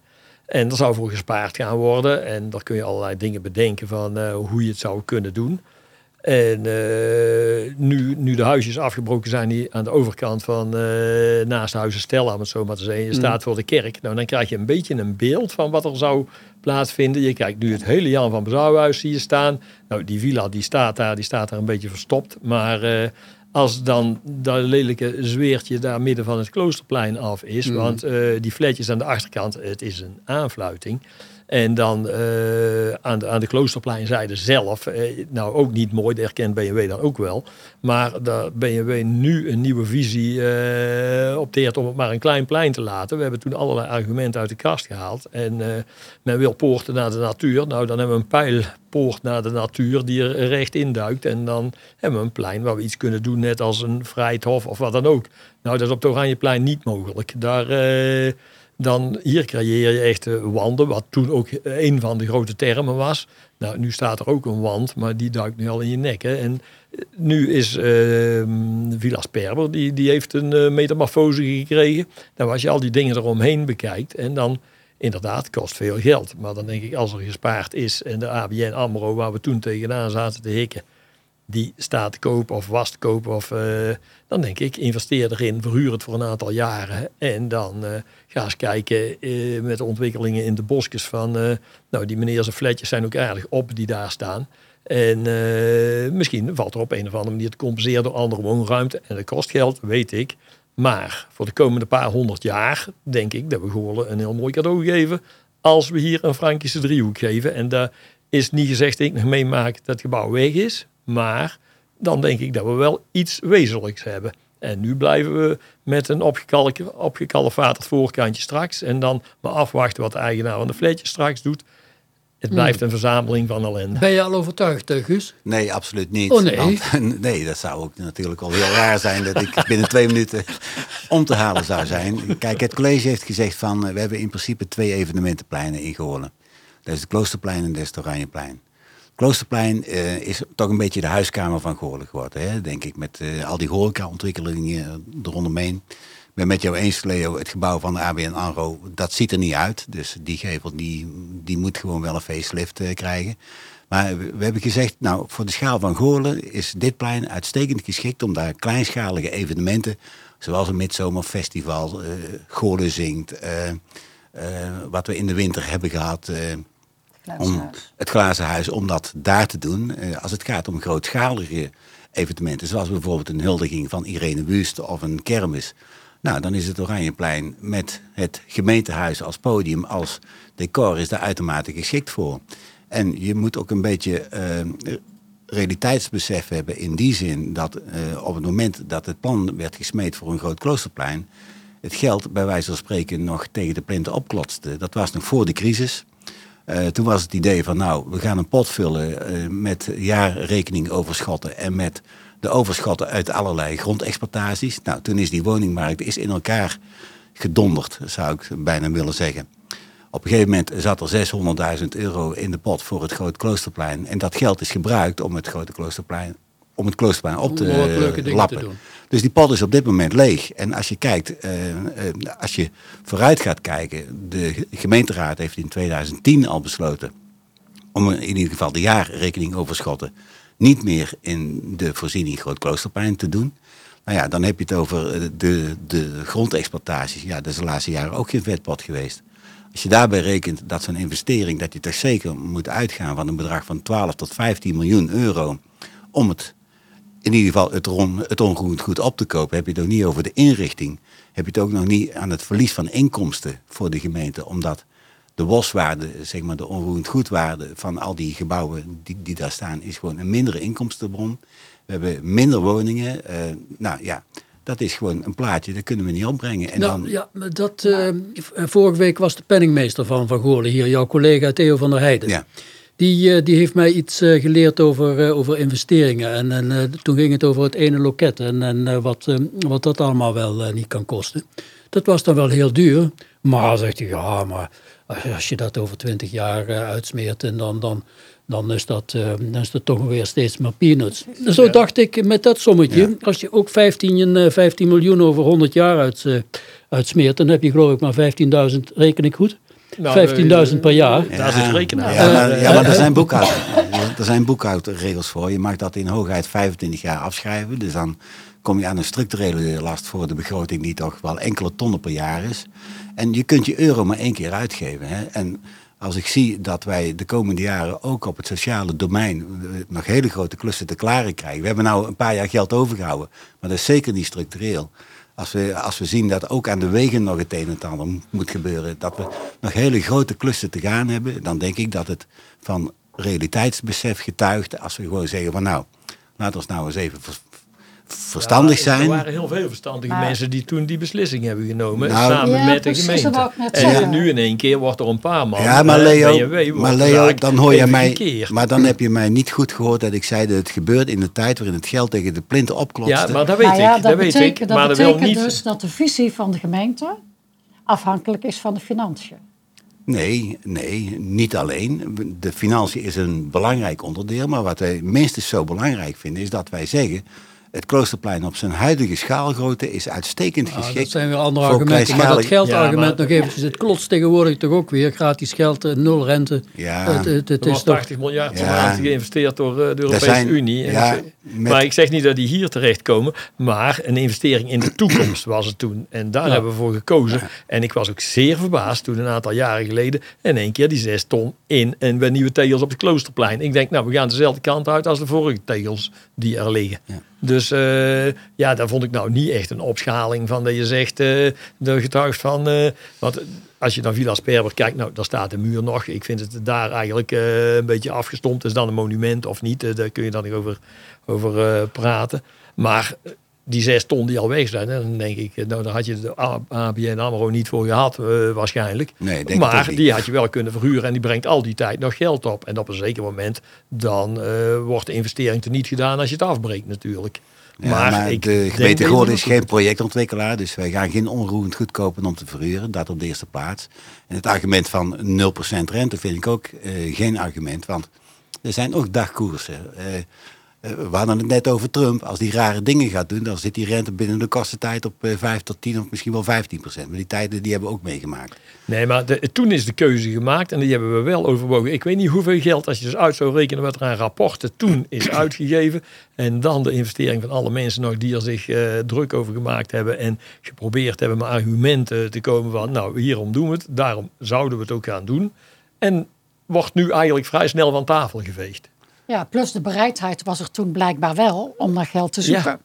En er zou voor gespaard gaan worden. En daar kun je allerlei dingen bedenken van hoe je het zou kunnen doen. En uh, nu, nu de huisjes afgebroken zijn die aan de overkant van uh, naast Huizen Stella, om het zo maar te zeggen, je staat mm. voor de kerk. Nou, dan krijg je een beetje een beeld van wat er zou plaatsvinden. Je kijkt nu het hele Jan van Bezouwhuis hier staan. Nou, die villa die staat daar, die staat daar een beetje verstopt. Maar als dan dat lelijke zweertje daar midden van het kloosterplein af is, mm. want die flatjes aan de achterkant, het is een aanfluiting. En dan uh, aan, de, aan de kloosterpleinzijde zelf, uh, nou ook niet mooi, dat herkent BMW dan ook wel. Maar daar BMW nu een nieuwe visie uh, opteert om het maar een klein plein te laten. We hebben toen allerlei argumenten uit de kast gehaald. En men wil poorten naar de natuur. Nou, dan hebben we een pijlpoort naar de natuur die er recht induikt. En dan hebben we een plein waar we iets kunnen doen, net als een vrijthof of wat dan ook. Nou, dat is op het Oranjeplein niet mogelijk. Daar dan hier creëer je echt wanden, wat toen ook een van de grote termen was. Nou, nu staat er ook een wand, maar die duikt nu al in je nek. Hè. En nu is uh, Villa Sperber, die, die heeft een uh, metamorfose gekregen. Nou, als je al die dingen eromheen bekijkt en dan inderdaad kost veel geld. Maar dan denk ik, als er gespaard is en de ABN AMRO, waar we toen tegenaan zaten te hikken, die staat te kopen of was te. Of, uh, dan denk ik, investeer erin, verhuur het voor een aantal jaren. En dan uh, ga eens kijken uh, met de ontwikkelingen in de bosjes van... nou, die meneer zijn flatjes zijn ook aardig op die daar staan. En misschien valt er op een of andere manier te compenseren door andere woonruimte. En dat kost geld, weet ik. Maar voor de komende paar honderd jaar denk ik dat we Goorlen een heel mooi cadeau geven... als we hier een Frankische driehoek geven. En daar is niet gezegd dat ik nog meemaak dat het gebouw weg is... Maar dan denk ik dat we wel iets wezenlijks hebben. En nu blijven we met een opgekalefaterd voorkantje straks. En dan maar afwachten wat de eigenaar van de flatje straks doet. Het hmm. blijft een verzameling van ellende.
Ben je al overtuigd, eh, Guus?
Nee, absoluut niet.
Oh nee?
Want, nee, dat zou ook natuurlijk al heel raar zijn dat ik binnen twee minuten om te halen zou zijn. Kijk, het college heeft gezegd van, eh, we hebben in principe twee evenementenpleinen ingewonnen. Dat is het Kloosterplein en dat is het Oranjeplein. Kloosterplein uh, is toch een beetje de huiskamer van Goorlen geworden, hè? denk ik. Met uh, al die horeca-ontwikkelingen eronderheen. Ik ben met jou eens, Leo, het gebouw van de ABN AMRO, dat ziet er niet uit. Dus die gevel die, die moet gewoon wel een facelift uh, krijgen. Maar we, hebben gezegd, nou, voor de schaal van Goorlen is dit plein uitstekend geschikt om daar kleinschalige evenementen, zoals een midzomerfestival, eh Goorlen zingt, eh, eh, wat we in de winter hebben gehad, eh, om het glazen huis, om dat daar te doen. Eh, als het gaat om grootschalige evenementen, zoals bijvoorbeeld een huldiging van Irene Wust of een kermis. Nou, dan is het Oranjeplein met het gemeentehuis als podium, als decor, is daar uitermate geschikt voor. En je moet ook een beetje eh, realiteitsbesef hebben in die zin dat eh, op het moment dat het plan werd gesmeed voor een groot kloosterplein, het geld bij wijze van spreken nog tegen de plinten opklotste. Dat was nog voor de crisis. Eh, toen was het idee van nou, we gaan een pot vullen eh, met jaarrekeningoverschotten en met de overschotten uit allerlei grondexploitaties. Nou, toen is die woningmarkt is in elkaar gedonderd, zou ik bijna willen zeggen. Op een gegeven moment zat er 600.000 euro in de pot voor het Groot Kloosterplein. En dat geld is gebruikt om het Grote Kloosterplein, om het Kloosterplein op te lappen.
te doen.
Dus die pot is op dit moment leeg. En als je kijkt, eh, eh, als je vooruit gaat kijken, de gemeenteraad heeft in 2010 al besloten om in ieder geval de jaarrekeningoverschotten niet meer in de voorziening Groot Kloosterplein te doen. Nou ja, dan heb je het over eh, de, de grondexploitaties. Ja, dat is de laatste jaren ook geen vetpot geweest. Als je daarbij rekent dat zo'n investering, dat je toch zeker moet uitgaan van een bedrag van 12 tot 15 miljoen euro om het in ieder geval het, ron, het onroerend goed op te kopen, heb je het ook niet over de inrichting. Heb je het ook nog niet aan het verlies van inkomsten voor de gemeente, omdat de boswaarde, zeg maar de onroerend goedwaarde van al die gebouwen die, die daar staan, is gewoon een mindere inkomstenbron. We hebben minder woningen. eh, nou ja, dat is gewoon een plaatje, dat kunnen we niet opbrengen. En
nou,
dan,
ja, maar dat, eh, vorige week was de penningmeester van Van Goorlen hier, jouw collega Theo van der Heijden.
ja.
Die, eh, die heeft mij iets eh, geleerd over, eh, over investeringen. En, en toen ging het over het ene loket en, en wat, wat dat allemaal wel niet kan kosten. Dat was dan wel heel duur. Maar zegt hij, ja, maar als je dat over twintig jaar uitsmeert, en dan, dan, dan, is dat, dan is dat toch weer steeds maar peanuts. Zo dacht ik met dat sommetje, als je ook 15, eh, 15 miljoen over 100 jaar uit, uitsmeert, dan heb je geloof ik maar 15.000, reken ik goed?
Nou,
15.000 per jaar.
Daar is het rekenen.
Ja, maar, ja, maar er
eh,
zijn boekhoud, er zijn boekhoudregels voor. Je mag dat in hoogheid 25 jaar afschrijven. Dus dan kom je aan een structurele last voor de begroting die toch wel enkele tonnen per jaar is. En je kunt je euro maar één keer uitgeven. Hè? En als ik zie dat wij de komende jaren ook op het sociale domein eh, nog hele grote klussen te klaren krijgen. We hebben nou een paar jaar geld overgehouden, maar dat is zeker niet structureel. Als we, als we zien dat ook aan de wegen nog het een en ander moet gebeuren, dat we nog hele grote klussen te gaan hebben, dan denk ik dat het van realiteitsbesef getuigt als we gewoon zeggen van nou, laat ons nou eens even vers- verstandig
Ja,
zijn.
Er waren heel veel verstandige
Maar-
mensen die toen die beslissing hebben genomen.
Nou-
samen
Ja,
met de gemeente. en nu in één keer wordt er een paar man.
Ja, maar
eh,
Leo,
BMW
maar Leo dan hoor je mij. Maar dan heb je mij niet goed gehoord dat ik zei dat het gebeurt in de tijd waarin het geld tegen de plinten opklotste.
Ja, maar dat weet
Nou ja,
ik.
dat
Dat weet
betekent,
ik.
dat
Maar dat wil
betekent
niet.
dus dat de visie van de gemeente afhankelijk is van de financiën.
Nee, nee, niet alleen. De financiën is een belangrijk onderdeel. Maar wat wij minstens zo belangrijk vinden is dat wij zeggen. Het Kloosterplein op zijn huidige schaalgrootte is uitstekend geschikt.
dat zijn weer andere argumenten. Maar dat geldargument
Ja, maar-
nog eventjes. Het klotst tegenwoordig toch ook weer. Gratis geld, eh, nul rente.
Ja.
Het, het, het is
was
toch...
80 miljard
Ja.
geïnvesteerd door eh, de Europese
zijn-
Unie. En
ja,
ik zeg-
met-
Maar ik zeg niet dat die hier terechtkomen, maar een investering in de toekomst was het toen. En daar
Ja.
hebben we voor gekozen. En ik was ook zeer verbaasd toen een aantal jaren geleden in één keer die zes ton in en bij nieuwe tegels op het Kloosterplein. Ik denk, nou, we gaan dezelfde kant uit als de vorige tegels die er liggen.
Ja.
Dus eh, ja, daar vond ik nou niet echt een opschaling van dat je zegt, eh de getuigt van, eh, want als je naar Villa Sperber kijkt, nou, daar staat de muur nog. Ik vind het daar eigenlijk eh, een beetje afgestompt. Is dan een monument of niet? Eh, daar kun je dan nog over, over eh, praten. Maar die zes ton die al weg zijn, dan denk ik, nou, daar had je de ABN AMRO niet voor gehad, eh, waarschijnlijk.
Nee, denk
maar
niet.
die had je wel kunnen verhuren en die brengt al die tijd nog geld op. En op een zeker moment, dan wordt de investering teniet gedaan als je het afbreekt natuurlijk.
Ja, maar,
ik
de gemeente
je-
is geen projectontwikkelaar, dus wij gaan geen onroerend goed kopen om te verhuren. Dat op de eerste plaats. En het argument van 0% rente vind ik ook eh, geen argument, want er zijn ook dagkoersen. Eh, we hadden het net over Trump. Als die rare dingen gaat doen, dan zit die rente binnen de kortste tijd op eh, 5 tot 10 of misschien wel 15 procent. Maar die tijden die hebben we ook meegemaakt.
Nee, maar de- toen is de keuze gemaakt en die hebben we wel overwogen. Ik weet niet hoeveel geld, als je dus uit zou rekenen wat er aan rapporten toen is uitgegeven. En dan de investering van alle mensen nog die er zich eh, druk over gemaakt hebben. En geprobeerd hebben met argumenten te komen van, nou hierom doen we het. Daarom zouden we het ook gaan doen. En wordt nu eigenlijk vrij snel van tafel geveegd.
Ja, plus de bereidheid was er toen blijkbaar wel om naar geld te zoeken.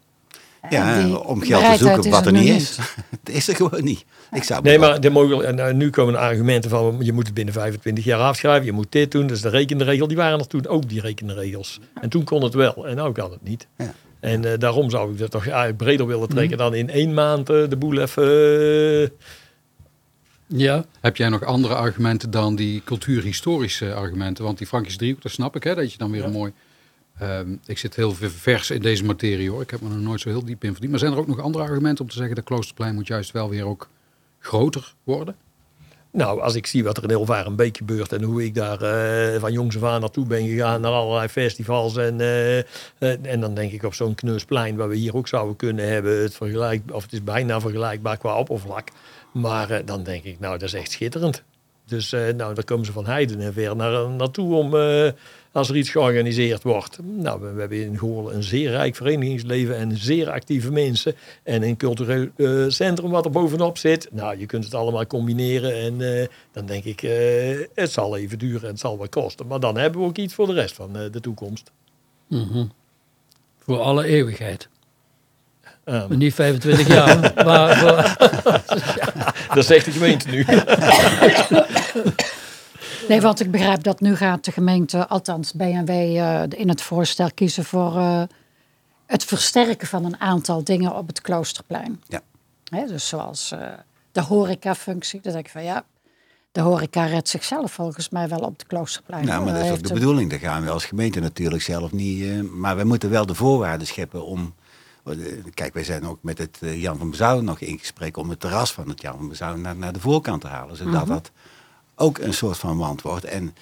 Ja, om geld te
bereidheid
zoeken wat
er
er niet is. het is er gewoon niet. Ik zou
Nee, maar de mogel, eh, nu komen de argumenten van je moet het binnen 25 jaar afschrijven, je moet dit doen. Dus de rekenregel, die waren er toen ook die rekenregels. En toen kon het wel en nu kan het niet.
Ja.
En eh, daarom zou ik dat toch eigenlijk breder willen trekken dan in één maand eh, de boel even... eh,
Ja,
Heb jij nog andere argumenten dan die cultuurhistorische argumenten? Want die Frankische driehoek, dat snap ik, hè, dat je dan weer een mooi... Ehm, ik zit heel ver- vers in deze materie hoor. Ik heb me er nooit zo heel diep in verdiend. Maar zijn er ook nog andere argumenten om te zeggen... dat Kloosterplein moet juist wel weer ook groter worden?
Nou, als ik zie wat er in Hilvarenbeek gebeurt en hoe ik daar eh, van jongs af aan naartoe ben gegaan naar allerlei festivals en, eh, eh, en dan denk ik op zo'n kneusplein waar we hier ook zouden kunnen hebben, het, vergelijk, of het is bijna vergelijkbaar qua oppervlak, maar eh, dan denk ik, nou dat is echt schitterend. Dus eh, nou, daar komen ze van heiden en ver naar, naartoe om, eh, als er iets georganiseerd wordt. Nou, we, hebben in Goorlen een zeer rijk verenigingsleven en zeer actieve mensen. En een cultureel centrum wat er bovenop zit. Nou, je kunt het allemaal combineren. En dan denk ik, het zal even duren en het zal wat kosten. Maar dan hebben we ook iets voor de rest van de toekomst.
voor alle eeuwigheid. Maar niet 25 jaar. maar
dat zegt de gemeente nu.
Nee, want ik begrijp dat nu gaat de gemeente, althans BNW, eh, in het voorstel kiezen voor eh, het versterken van een aantal dingen op het Kloosterplein.
Ja.
Hè, dus zoals eh, de horecafunctie. Dan denk ik van ja, de horeca redt zichzelf volgens mij wel op het Kloosterplein.
Nou, maar dat is ook de bedoeling. Daar gaan we als gemeente natuurlijk zelf niet. eh, maar we moeten wel de voorwaarden scheppen om. Eh, Kijk, wij zijn ook met het eh, Jan van Bezouw nog in gesprek om het terras van het Jan van Bezouw naar, naar de voorkant te halen. Zodat dat ook een soort van wand wordt. En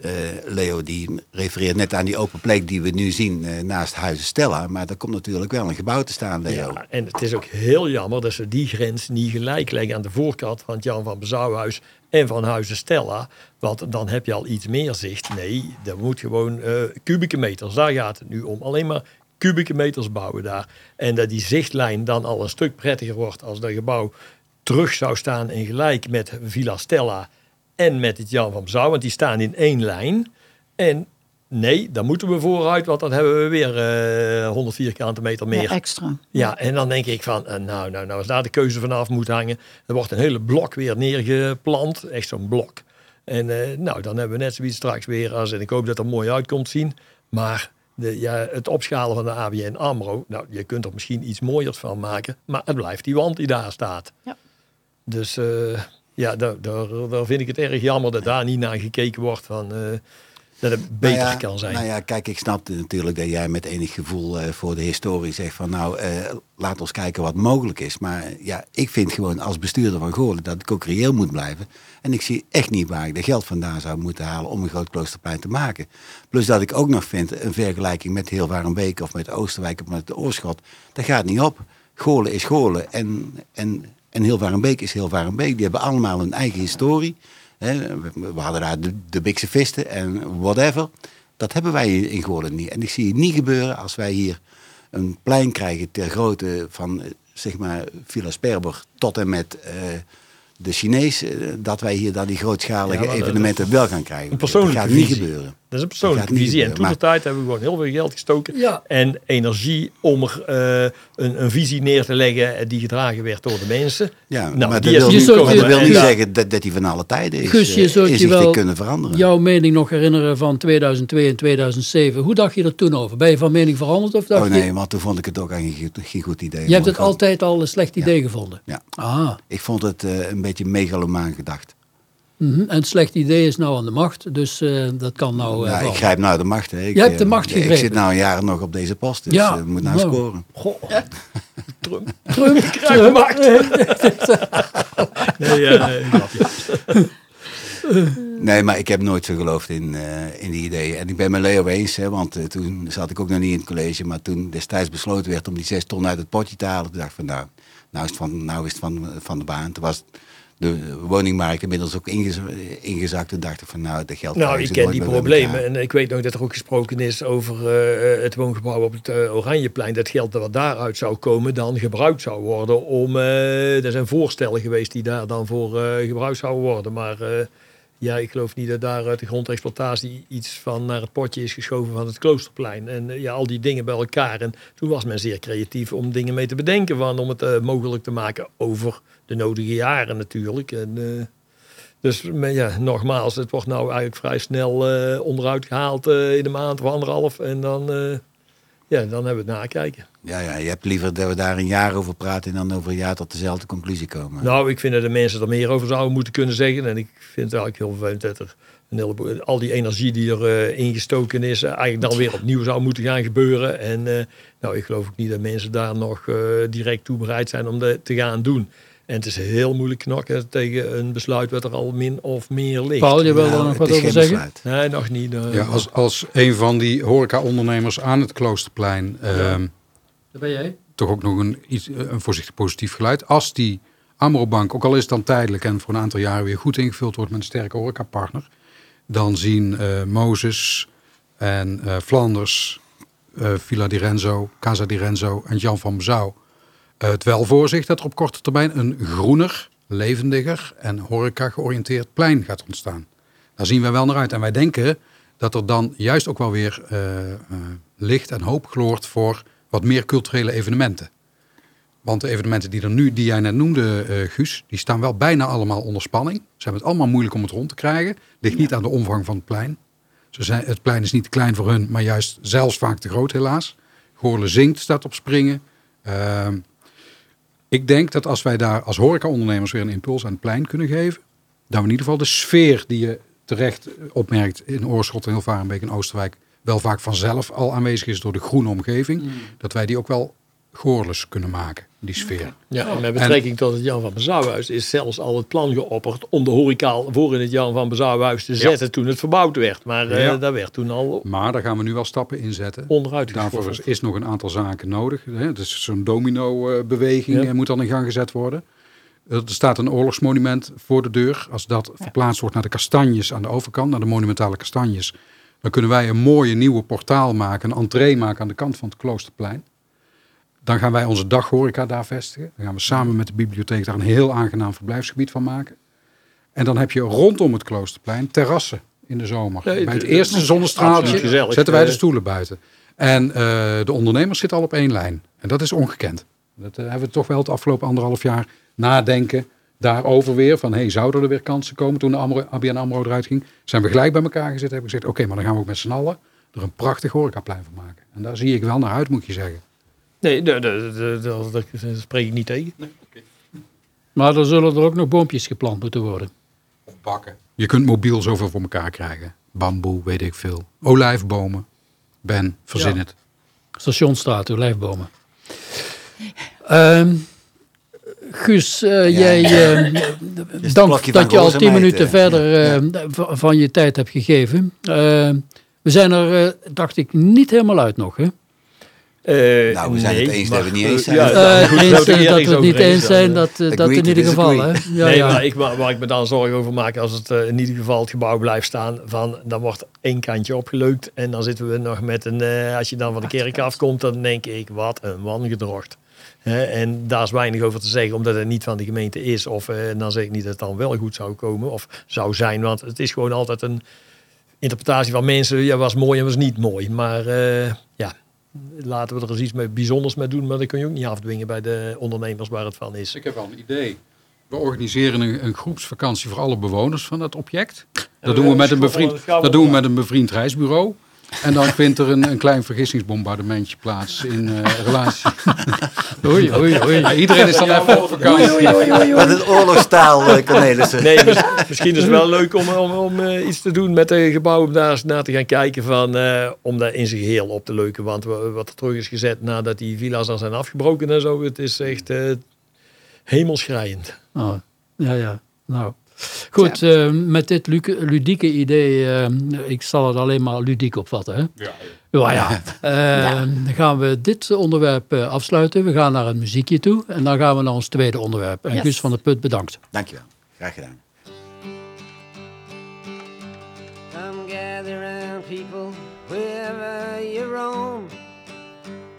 eh, Leo die refereert net aan die open plek die we nu zien naast Huizen Stella. Maar er komt natuurlijk wel een gebouw te staan, Leo.
Ja, en het is ook heel jammer dat ze die grens niet gelijk leggen aan de voorkant van het Jan van Bezouwhuis en van Huizen Stella. Want dan heb je al iets meer zicht. Nee, er moet gewoon kubieke meters, daar gaat het nu om. Alleen maar kubieke meters bouwen daar. En dat die zichtlijn dan al een stuk prettiger wordt als dat gebouw terug zou staan en gelijk met Villa Stella en met het Jan van Bezouw. Want die staan in één lijn. En nee, dan moeten we vooruit, want dan hebben we weer eh 100 vierkante meter meer.
Ja, extra.
Ja, en dan denk ik van, eh, nou, nou, nou, als daar de keuze vanaf moet hangen, er wordt een hele blok weer neergeplant, echt zo'n blok. En eh, nou, dan hebben we net zoiets straks weer als, en ik hoop dat er mooi uit komt zien, maar de, ja, het opschalen van de ABN AMRO, nou, je kunt er misschien iets mooiers van maken, maar het blijft die wand die daar staat.
Ja.
Dus eh, ja, daar, daar, daar vind ik het erg jammer dat daar niet naar gekeken wordt van, eh, dat het beter
Nou ja,
kan zijn.
Nou ja, kijk, ik snap natuurlijk dat jij met enig gevoel eh, voor de historie zegt van nou, eh, laat ons kijken wat mogelijk is. Maar ja, ik vind gewoon als bestuurder van Goorlen dat ik ook reëel moet blijven. En ik zie echt niet waar ik de geld vandaan zou moeten halen om een groot kloosterplein te maken. Plus dat ik ook nog vind, een vergelijking met Hilvarenbeek of met Oosterwijk of met de Oorschot, dat gaat niet op. Goorlen is Goorlen en, en, en Hilvarenbeek is Hilvarenbeek. Die hebben allemaal een eigen historie. We, hadden daar de, de Bikse Visten en whatever. Dat hebben wij in Goorlen niet. En ik zie het niet gebeuren als wij hier een plein krijgen ter grootte van, eh, zeg maar, Villa Sperber tot en met eh, de Chinees. eh, dat wij hier dan die grootschalige
Ja, maar dat-
evenementen wel gaan krijgen. Dat gaat niet gebeuren.
Dat is een persoonlijke visie. En toen de tijd hebben we gewoon heel veel geld gestoken.
Ja.
En energie om er eh, een, een visie neer te leggen die gedragen werd door de mensen.
Ja,
Nou,
maar dat
die is
wil,
Je
niet, dat wil niet
Ja.
zeggen dat, dat die van alle tijden is,
Guus, je
eh,
zult je
inzichtelijk
wel
kunnen veranderen.
jouw mening nog herinneren van 2002 en 2007. Hoe dacht je er toen over? Ben je van mening veranderd? Of dacht
Oh nee,
je,
want toen vond ik het ook eigenlijk geen, geen goed idee.
je hebt het altijd al een slecht idee gevonden?
Ja.
Ah,
Ik vond het eh, een beetje megalomaan gedacht.
Mhm. en het slecht idee is nou aan de macht, dus eh, dat kan nou... eh,
Nou, ik grijp nou de macht. Hè. Ik,
Je hebt de
eh,
macht
Ik
gegrepen.
zit nou een jaar nog op deze post, dus
Ja,
ja, moet nou
nou.
scoren.
Goh, Trump.
Trump,
Krijg de macht. nee, ja, nee,
maar ik heb nooit zo geloofd in, eh, in die ideeën. En ik ben met Leo eens, hè, want eh, toen zat ik ook nog niet in het college. Maar toen destijds besloten werd om die zes ton uit het potje te halen, toen dacht ik van nou, nou is het van, nou is het van, van de baan. Toen was de woningmarkt inmiddels ook ingez- ingezakt. Toen dacht ik van nou, dat geld
Nou, ik ken die problemen. En ik weet nog dat er ook gesproken is over eh, het woongebouw op het eh, Oranjeplein. Dat geld dat wat daaruit zou komen, dan gebruikt zou worden om... eh, er zijn voorstellen geweest die daar dan voor gebruikt zouden worden. Maar ja, ik geloof niet dat daar uit de grondexploitatie iets van naar het potje is geschoven van het Kloosterplein. En eh, ja, al die dingen bij elkaar. En toen was men zeer creatief om dingen mee te bedenken. Van, om het eh, mogelijk te maken over de nodige jaren natuurlijk. En... eh, dus maar ja, nogmaals, het wordt nou eigenlijk vrij snel onderuit gehaald eh, in een maand of anderhalf. En dan, ja, dan hebben we het nakijken.
Ja, ja, je hebt liever dat we daar een jaar over praten en dan over een jaar tot dezelfde conclusie komen.
Nou, ik vind dat de mensen er meer over zouden moeten kunnen zeggen. En ik vind het eigenlijk heel vervelend dat er een heleboel, al die energie die er eh, ingestoken is, eh, eigenlijk dan weer opnieuw zou moeten gaan gebeuren. En eh, nou, ik geloof ook niet dat mensen daar nog eh, direct toe bereid zijn om dat te gaan doen. En het is heel moeilijk knokken tegen een besluit wat er al min of meer ligt.
Paul, je wil
Nou,
er nog
het
wat over zeggen?
besluit.
Nee, nog niet. eh,
Ja, als, als een van die horeca-ondernemers aan het Kloosterplein... ehm,
Dat ben jij?
toch ook nog een, iets, een voorzichtig positief geluid. Als die Amrobank, ook al is het dan tijdelijk en voor een aantal jaren weer goed ingevuld wordt met een sterke horecapartner, dan zien eh Mozes en eh, Flanders, eh, Villa di Renzo, Casa di Renzo en Jan van Bezouw eh, het wel voor zich dat er op korte termijn een groener, levendiger en horeca georiënteerd plein gaat ontstaan. Daar zien wij wel naar uit. En wij denken dat er dan juist ook wel weer eh, eh, licht en hoop gloort voor wat meer culturele evenementen. Want de evenementen die er nu, die jij net noemde, eh, Guus, die staan wel bijna allemaal onder spanning. Ze hebben het allemaal moeilijk om het rond te krijgen. Ligt niet aan de omvang van het plein. Ze zijn, het plein is niet te klein voor hun, maar juist zelfs vaak te groot helaas. Goorle zingt staat op springen. Ehm, ik denk dat als wij daar als horecaondernemers weer een impuls aan het plein kunnen geven, dat we in ieder geval de sfeer die je terecht opmerkt in Oorschot en Hilvarenbeek en Oosterwijk wel vaak vanzelf al aanwezig is door de groene omgeving, dat wij die ook wel goorles kunnen maken, die sfeer.
Ja, en met betrekking tot het Jan van Bezouwhuis is zelfs al het plan geopperd om de horeca voor in het Jan van Bezouwhuis te zetten toen het verbouwd werd. Maar eh
Ja.
daar werd toen al
Maar daar gaan we nu wel stappen in zetten.
onderuit
Daarvoor is nog een aantal zaken nodig. hè. Het is zo'n domino-beweging
Ja.
eh, moet dan in gang gezet worden. Er staat een oorlogsmonument voor de deur. Als dat verplaatst wordt naar de kastanjes aan de overkant, naar de monumentale kastanjes, dan kunnen wij een mooie nieuwe portaal maken, een entree maken aan de kant van het Kloosterplein. Dan gaan wij onze daghoreca daar vestigen. Dan gaan we samen met de bibliotheek daar een heel aangenaam verblijfsgebied van maken. En dan heb je rondom het Kloosterplein terrassen in de zomer.
Nee,
Bij het eerste zonnestraaltje zetten wij de stoelen buiten. En eh, de ondernemers zitten al op één lijn. En dat is ongekend. Dat eh, hebben we toch wel het afgelopen anderhalf jaar nadenken daarover weer. Van, hey, zouden er weer kansen komen toen de Amro, ABN AMRO eruit ging? Zijn we gelijk bij elkaar gezet hebben gezegd... oké, maar dan gaan we ook met z'n allen er een prachtig horecaplein van maken. En daar zie ik wel naar uit, moet je zeggen.
Nee, daar daar spreek ik niet tegen.
Maar er zullen er ook nog boompjes geplant moeten worden.
Bakken. Je kunt mobiel zoveel voor elkaar krijgen. Bamboe, weet ik veel. Olijfbomen. Ben, verzin
Ja.
het.
Stationsstraat, olijfbomen. Ehm Guus, eh,
Ja.
jij, eh,
het
dank dat je al tien minuten
eh,
verder eh, van je tijd hebt gegeven. We zijn er, eh, dacht ik, niet helemaal uit nog. Hè?
Eh,
Nou, we zijn het eens dat we het niet eens zijn.
ja, nou,
dat we het niet
eens
zijn, dat, dat in ieder geval. Hè? Ja,
nee,
ja.
maar ik, waar, waar ik me dan zorgen over maak, als het in ieder geval het gebouw blijft staan, van, dan wordt één kantje opgeleukt. En dan zitten we nog met een, eh, als je dan van de kerk afkomt, dan denk ik, wat een wangedrocht. En daar is weinig over te zeggen, omdat het niet van de gemeente is. Of eh, dan zeg ik niet dat het dan wel goed zou komen of zou zijn. Want het is gewoon altijd een interpretatie van mensen. Ja, was mooi en was niet mooi. Maar eh, ja, laten we er eens iets mee bijzonders mee doen. Maar dat kun je ook niet afdwingen bij de ondernemers waar het van is.
Ik heb wel een idee. We organiseren een, een groepsvakantie voor alle bewoners van dat object. Dat doen we met een bevriend, dat doen we met een bevriend reisbureau. En dan vindt er een, een klein vergissingsbombardementje plaats in eh, relatie.
Oei, oei, oei.
Ja, iedereen is dan even op vakantie.
Wat een oorlogstaal, eh, Cornelissen.
Nee, mis- misschien is het wel leuk om, om, om eh, iets te doen met de gebouwen. Om daar eens naar te gaan kijken. Van, eh, om dat in zijn geheel op te leuken. Want wa- wat er terug is gezet nadat die villa's al zijn afgebroken en zo. Het is echt eh, hemelschrijend.
Oh, ja, ja. Nou, Goed, eh, met dit lu- ludieke idee, eh, ik zal het alleen maar ludiek opvatten. Hè?
Ja,
Ja, ja. Eh, Dan gaan we dit onderwerp eh, afsluiten. We gaan naar een muziekje toe en dan gaan we naar ons tweede onderwerp. En
Yes.
Guus van der Put, bedankt.
Dankjewel. Graag gedaan.
Come gather round people wherever you roam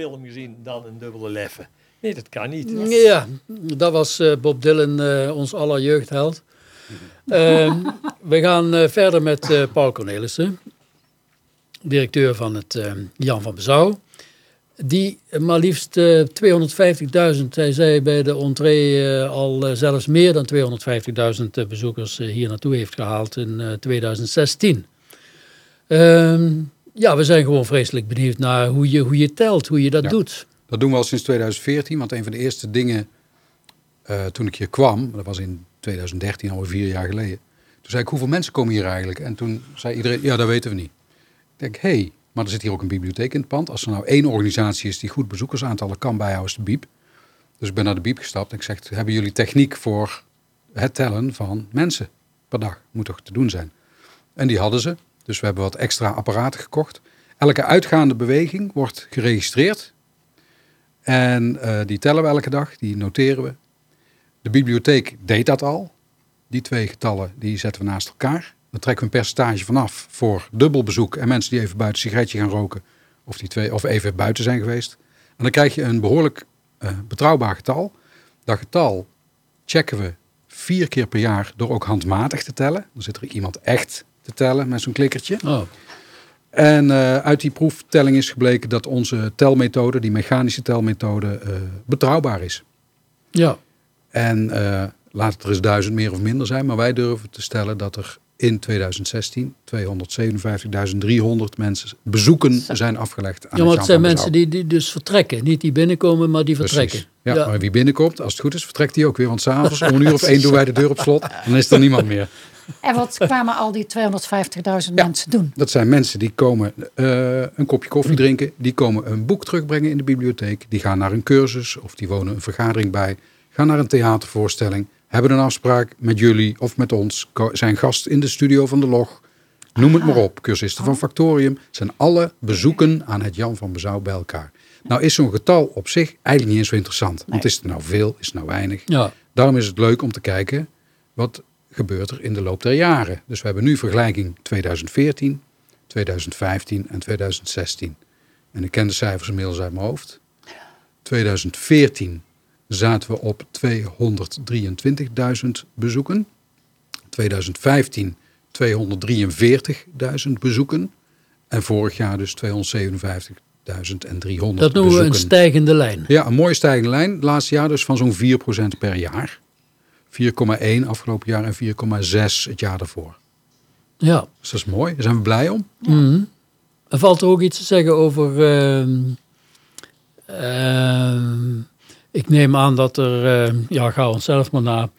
Film gezien, dan een dubbele leffen. Nee, dat kan niet.
Ja, dat was eh, Bob Dylan, eh, ons aller jeugdheld. Ehm, we gaan eh, verder met eh, Paul Cornelissen, directeur van het eh, Jan van Bezouw. Die maar liefst eh, 250.000, hij zei bij de entree al zelfs meer dan 250.000 eh, bezoekers hier naartoe heeft gehaald in eh, 2016. Ja, we zijn gewoon vreselijk benieuwd naar hoe je, hoe je telt, hoe je dat
Ja.
doet.
Dat doen we al sinds 2014, want een van de eerste dingen eh, toen ik hier kwam, dat was in 2013, alweer vier jaar geleden. Toen zei ik, hoeveel mensen komen hier eigenlijk? En toen zei iedereen, ja, dat weten we niet. Ik denk, hé, hey, maar er zit hier ook een bibliotheek in het pand. Als er nou één organisatie is die goed bezoekersaantallen kan bijhouden, is de Biep. Dus ik ben naar de Biep gestapt en ik zeg, hebben jullie techniek voor het tellen van mensen per dag? Moet toch te doen zijn? En die hadden ze. Dus we hebben wat extra apparaten gekocht. Elke uitgaande beweging wordt geregistreerd. En eh, die tellen we elke dag, die noteren we. De bibliotheek deed dat al. Die twee getallen die zetten we naast elkaar. Dan trekken we een percentage vanaf voor dubbelbezoek en mensen die even buiten een sigaretje gaan roken. Of, die twee, of even buiten zijn geweest. En dan krijg je een behoorlijk eh, betrouwbaar getal. Dat getal checken we vier keer per jaar door ook handmatig te tellen. Dan zit er iemand echt te tellen met zo'n klikkertje.
Oh.
En eh, uit die proeftelling is gebleken dat onze telmethode, die mechanische telmethode, eh, betrouwbaar is.
Ja,
En eh, Laat het er eens duizend meer of minder zijn. Maar wij durven te stellen dat er in 2016 257.300 mensen bezoeken zijn afgelegd aan
Ja, maar
het
zijn mensen die, die dus vertrekken. Niet die binnenkomen, maar die vertrekken.
Precies. Ja, maar wie binnenkomt, als het goed is, vertrekt hij ook weer. Want s'avonds om een uur of één doen wij de deur op slot. Dan is er niemand meer.
En wat kwamen al die 250.000 mensen doen?
Dat zijn mensen die komen eh, een kopje koffie drinken. Die komen een boek terugbrengen in de bibliotheek. Die gaan naar een cursus of die wonen een vergadering bij. Gaan naar een theatervoorstelling. Hebben een afspraak met jullie of met ons. Zijn gast in de studio van de Log. Noem het maar op. Cursisten van Factorium. Zijn alle bezoeken aan het Jan van Bezouw bij elkaar. Nou is zo'n getal op zich eigenlijk niet eens zo interessant. Want is het nou veel, is het nou weinig?
Ja.
Daarom is het leuk om te kijken wat gebeurt er in de loop der jaren. Dus we hebben nu vergelijking 2014, 2015 en 2016. En ik ken de cijfers inmiddels uit mijn hoofd. 2014 zaten we op 223.000 bezoeken. 2015 243.000 bezoeken. En vorig jaar dus 257.300
Dat noemen we een stijgende lijn.
Ja, een mooie stijgende lijn. Laatste jaar dus van zo'n 4% per jaar. 4,1 afgelopen jaar en 4,6 het jaar daarvoor.
Ja.
Dus dat is mooi. Daar zijn we blij om.
Mhm. Er valt er ook iets te zeggen over. ehm, ehm, ik neem aan dat er, ehm, ja, ga ons zelf maar na.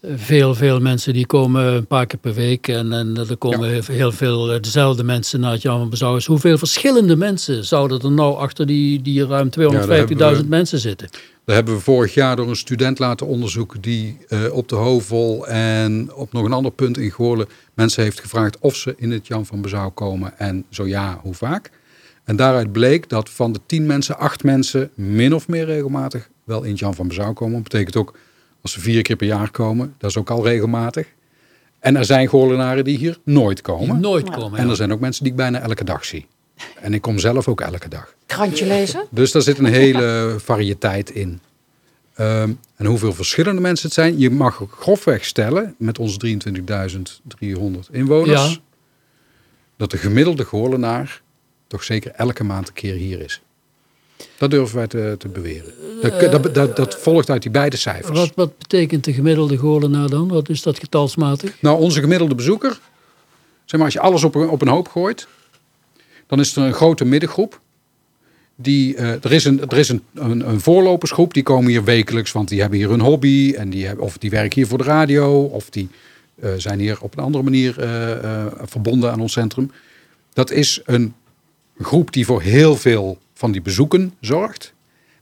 eh, Veel, veel mensen die komen een paar keer per week en, en er komen heel, heel veel eh, dezelfde mensen naar het Jan van. Hoeveel verschillende mensen zouden er nou achter die, die ruim 250.000
hebben we-
mensen zitten?
Dat hebben we vorig jaar door een student laten onderzoeken die eh, op de Hovel en op nog een ander punt in Goorlen mensen heeft gevraagd of ze in het Jan van Bezouw komen en zo ja, hoe vaak. En daaruit bleek dat van de tien mensen, acht mensen min of meer regelmatig wel in Jan van Bezouw komen. Dat betekent ook als ze vier keer per jaar komen, dat is ook al regelmatig. En er zijn Goorlenaren die hier nooit
Die
komen.
nooit komen.
En er zijn ook mensen die ik bijna elke dag zie. En ik kom zelf ook elke dag.
Krantje lezen?
Dus daar zit een hele variëteit in. Ehm, en hoeveel verschillende mensen het zijn, je mag ook grofweg stellen met onze 23.300 inwoners,
Ja.
dat de gemiddelde Goorlenaar toch zeker elke maand een keer hier is. Dat durven wij te, te beweren. Dat, dat, dat, dat volgt uit die beide cijfers.
Wat, wat betekent de gemiddelde Goorlenaar dan? Wat is dat getalsmatig?
Nou, onze gemiddelde bezoeker, zeg maar, als je alles op een, op een hoop gooit, dan is er een grote middengroep. Die, eh, er is, een, er is een, een, een voorlopersgroep, die komen hier wekelijks, want die hebben hier een hobby. En die hebben, of die werken hier voor de radio, of die eh, zijn hier op een andere manier eh, eh, verbonden aan ons centrum. Dat is een groep die voor heel veel van die bezoeken zorgt.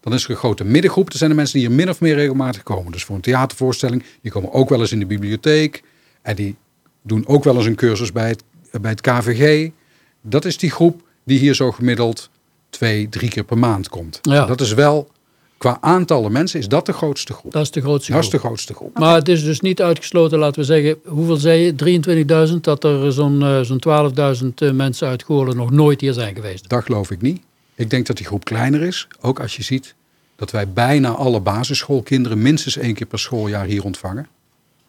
Dan is er een grote middengroep. Dat zijn de mensen die hier min of meer regelmatig komen. Dus voor een theatervoorstelling, die komen ook wel eens in de bibliotheek. En die doen ook wel eens een cursus bij het, bij het KVG. Dat is die groep die hier zo gemiddeld twee, drie keer per maand komt.
Ja.
Dat is wel, qua aantallen mensen, is dat de grootste groep.
Dat is de grootste
Dat is
groep.
de grootste groep.
Maar het is dus niet uitgesloten, laten we zeggen, hoeveel zei je? 23.000, dat er zo'n eh, zo'n 12.000 eh, mensen uit Goorlen nog nooit hier zijn geweest.
Dat geloof ik niet. Ik denk dat die groep kleiner is. Ook als je ziet dat wij bijna alle basisschoolkinderen minstens één keer per schooljaar hier ontvangen.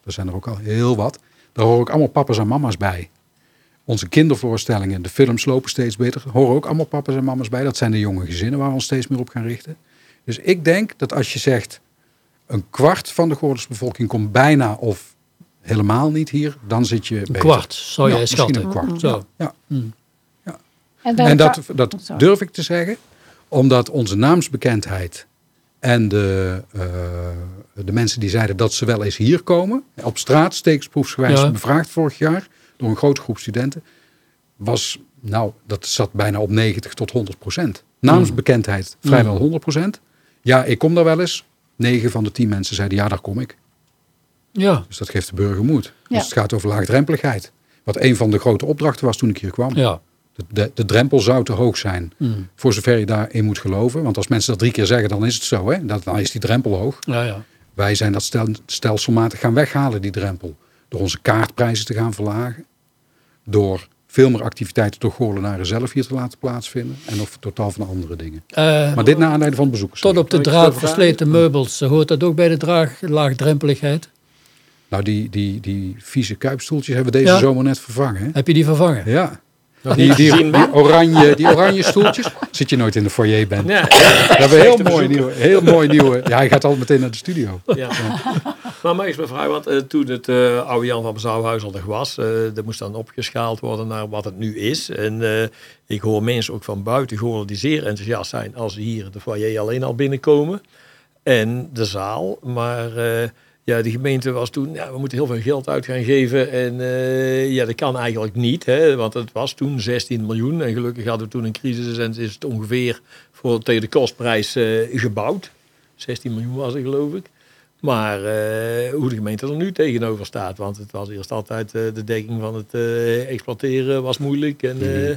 Er zijn er ook al heel wat. Daar horen ook allemaal papa's en mama's bij. Onze kindervoorstellingen, de films lopen steeds beter. Er horen ook allemaal papa's en mama's bij. Dat zijn de jonge gezinnen waar we ons steeds meer op gaan richten. Dus ik denk dat als je zegt... een kwart van de Goorlense bevolking komt bijna of helemaal niet hier... dan zit je
Een
beter.
kwart, zou
Ja,
jij
misschien
schatten.
een kwart.
Zo.
Ja.
En,
En dat, dat
Sorry.
durf ik te zeggen, omdat onze naamsbekendheid en de, eh, de mensen die zeiden dat ze wel eens hier komen, op straat steeksproefsgewijs
Ja.
bevraagd vorig jaar door een grote groep studenten, was, nou, dat zat bijna op 90 tot 100 procent. Naamsbekendheid vrijwel 100 procent. Ja, ik kom daar wel eens. 9 van de 10 mensen zeiden ja, daar kom ik.
Ja,
Dus dat geeft de burger moed.
Ja.
Dus het gaat over laagdrempeligheid. Wat een van de grote opdrachten was toen ik hier kwam.
ja.
De, de, de drempel zou te hoog zijn.
Mm.
Voor zover je daarin moet geloven. Want als mensen dat drie keer zeggen, dan is het zo. Hè? Dat, dan is die drempel hoog.
Ja, ja.
Wij zijn dat stel, stelselmatig gaan weghalen, die drempel. Door onze kaartprijzen te gaan verlagen. Door veel meer activiteiten door Goorlenaren zelf hier te laten plaatsvinden. En nog totaal van andere dingen.
Eh,
Maar dit naar aanleiding van bezoekers.
tot op de draad versleten meubels. Hoort dat ook bij de draag, laagdrempeligheid?
Nou, die, die, die vieze kuipstoeltjes hebben we deze
Ja.
zomer net vervangen. Hè?
Heb je die vervangen?
Ja. Die, die, oranje, die oranje stoeltjes. Zit je nooit in de foyer bent.
Ja.
We hebben heel mooi nieuwe, heel mooi nieuwe. Ja, hij gaat al meteen naar de studio.
Ja. Maar mij is mijn vraag, want eh, toen het eh, oude Jan van Bezouwhuis al nog was, eh dat moest dan opgeschaald worden naar wat het nu is. En ik hoor mensen ook van buiten horen die zeer enthousiast zijn als ze hier de foyer alleen al binnenkomen. En de zaal. Maar ja, de gemeente was toen, ja, we moeten heel veel geld uit gaan geven. En eh, ja, dat kan eigenlijk niet, hè, want het was toen 16 miljoen. En gelukkig hadden we toen een crisis en is het ongeveer voor, tegen de kostprijs eh, gebouwd. 16 miljoen was het, geloof ik. Maar eh, hoe de gemeente er nu tegenover staat. Want het was eerst altijd de dekking van het exploiteren was moeilijk. En, eh,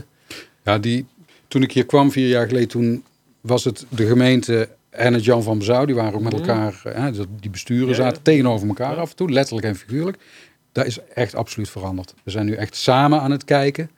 Ja, die, toen ik hier kwam vier jaar geleden, toen was het de gemeente en het Jan van Bezouw. Die waren ook met elkaar, eh, hè, die besturen
Mhm.
Zaten tegenover elkaar af en toe, letterlijk en figuurlijk. Dat is echt absoluut veranderd. We zijn nu echt samen aan het kijken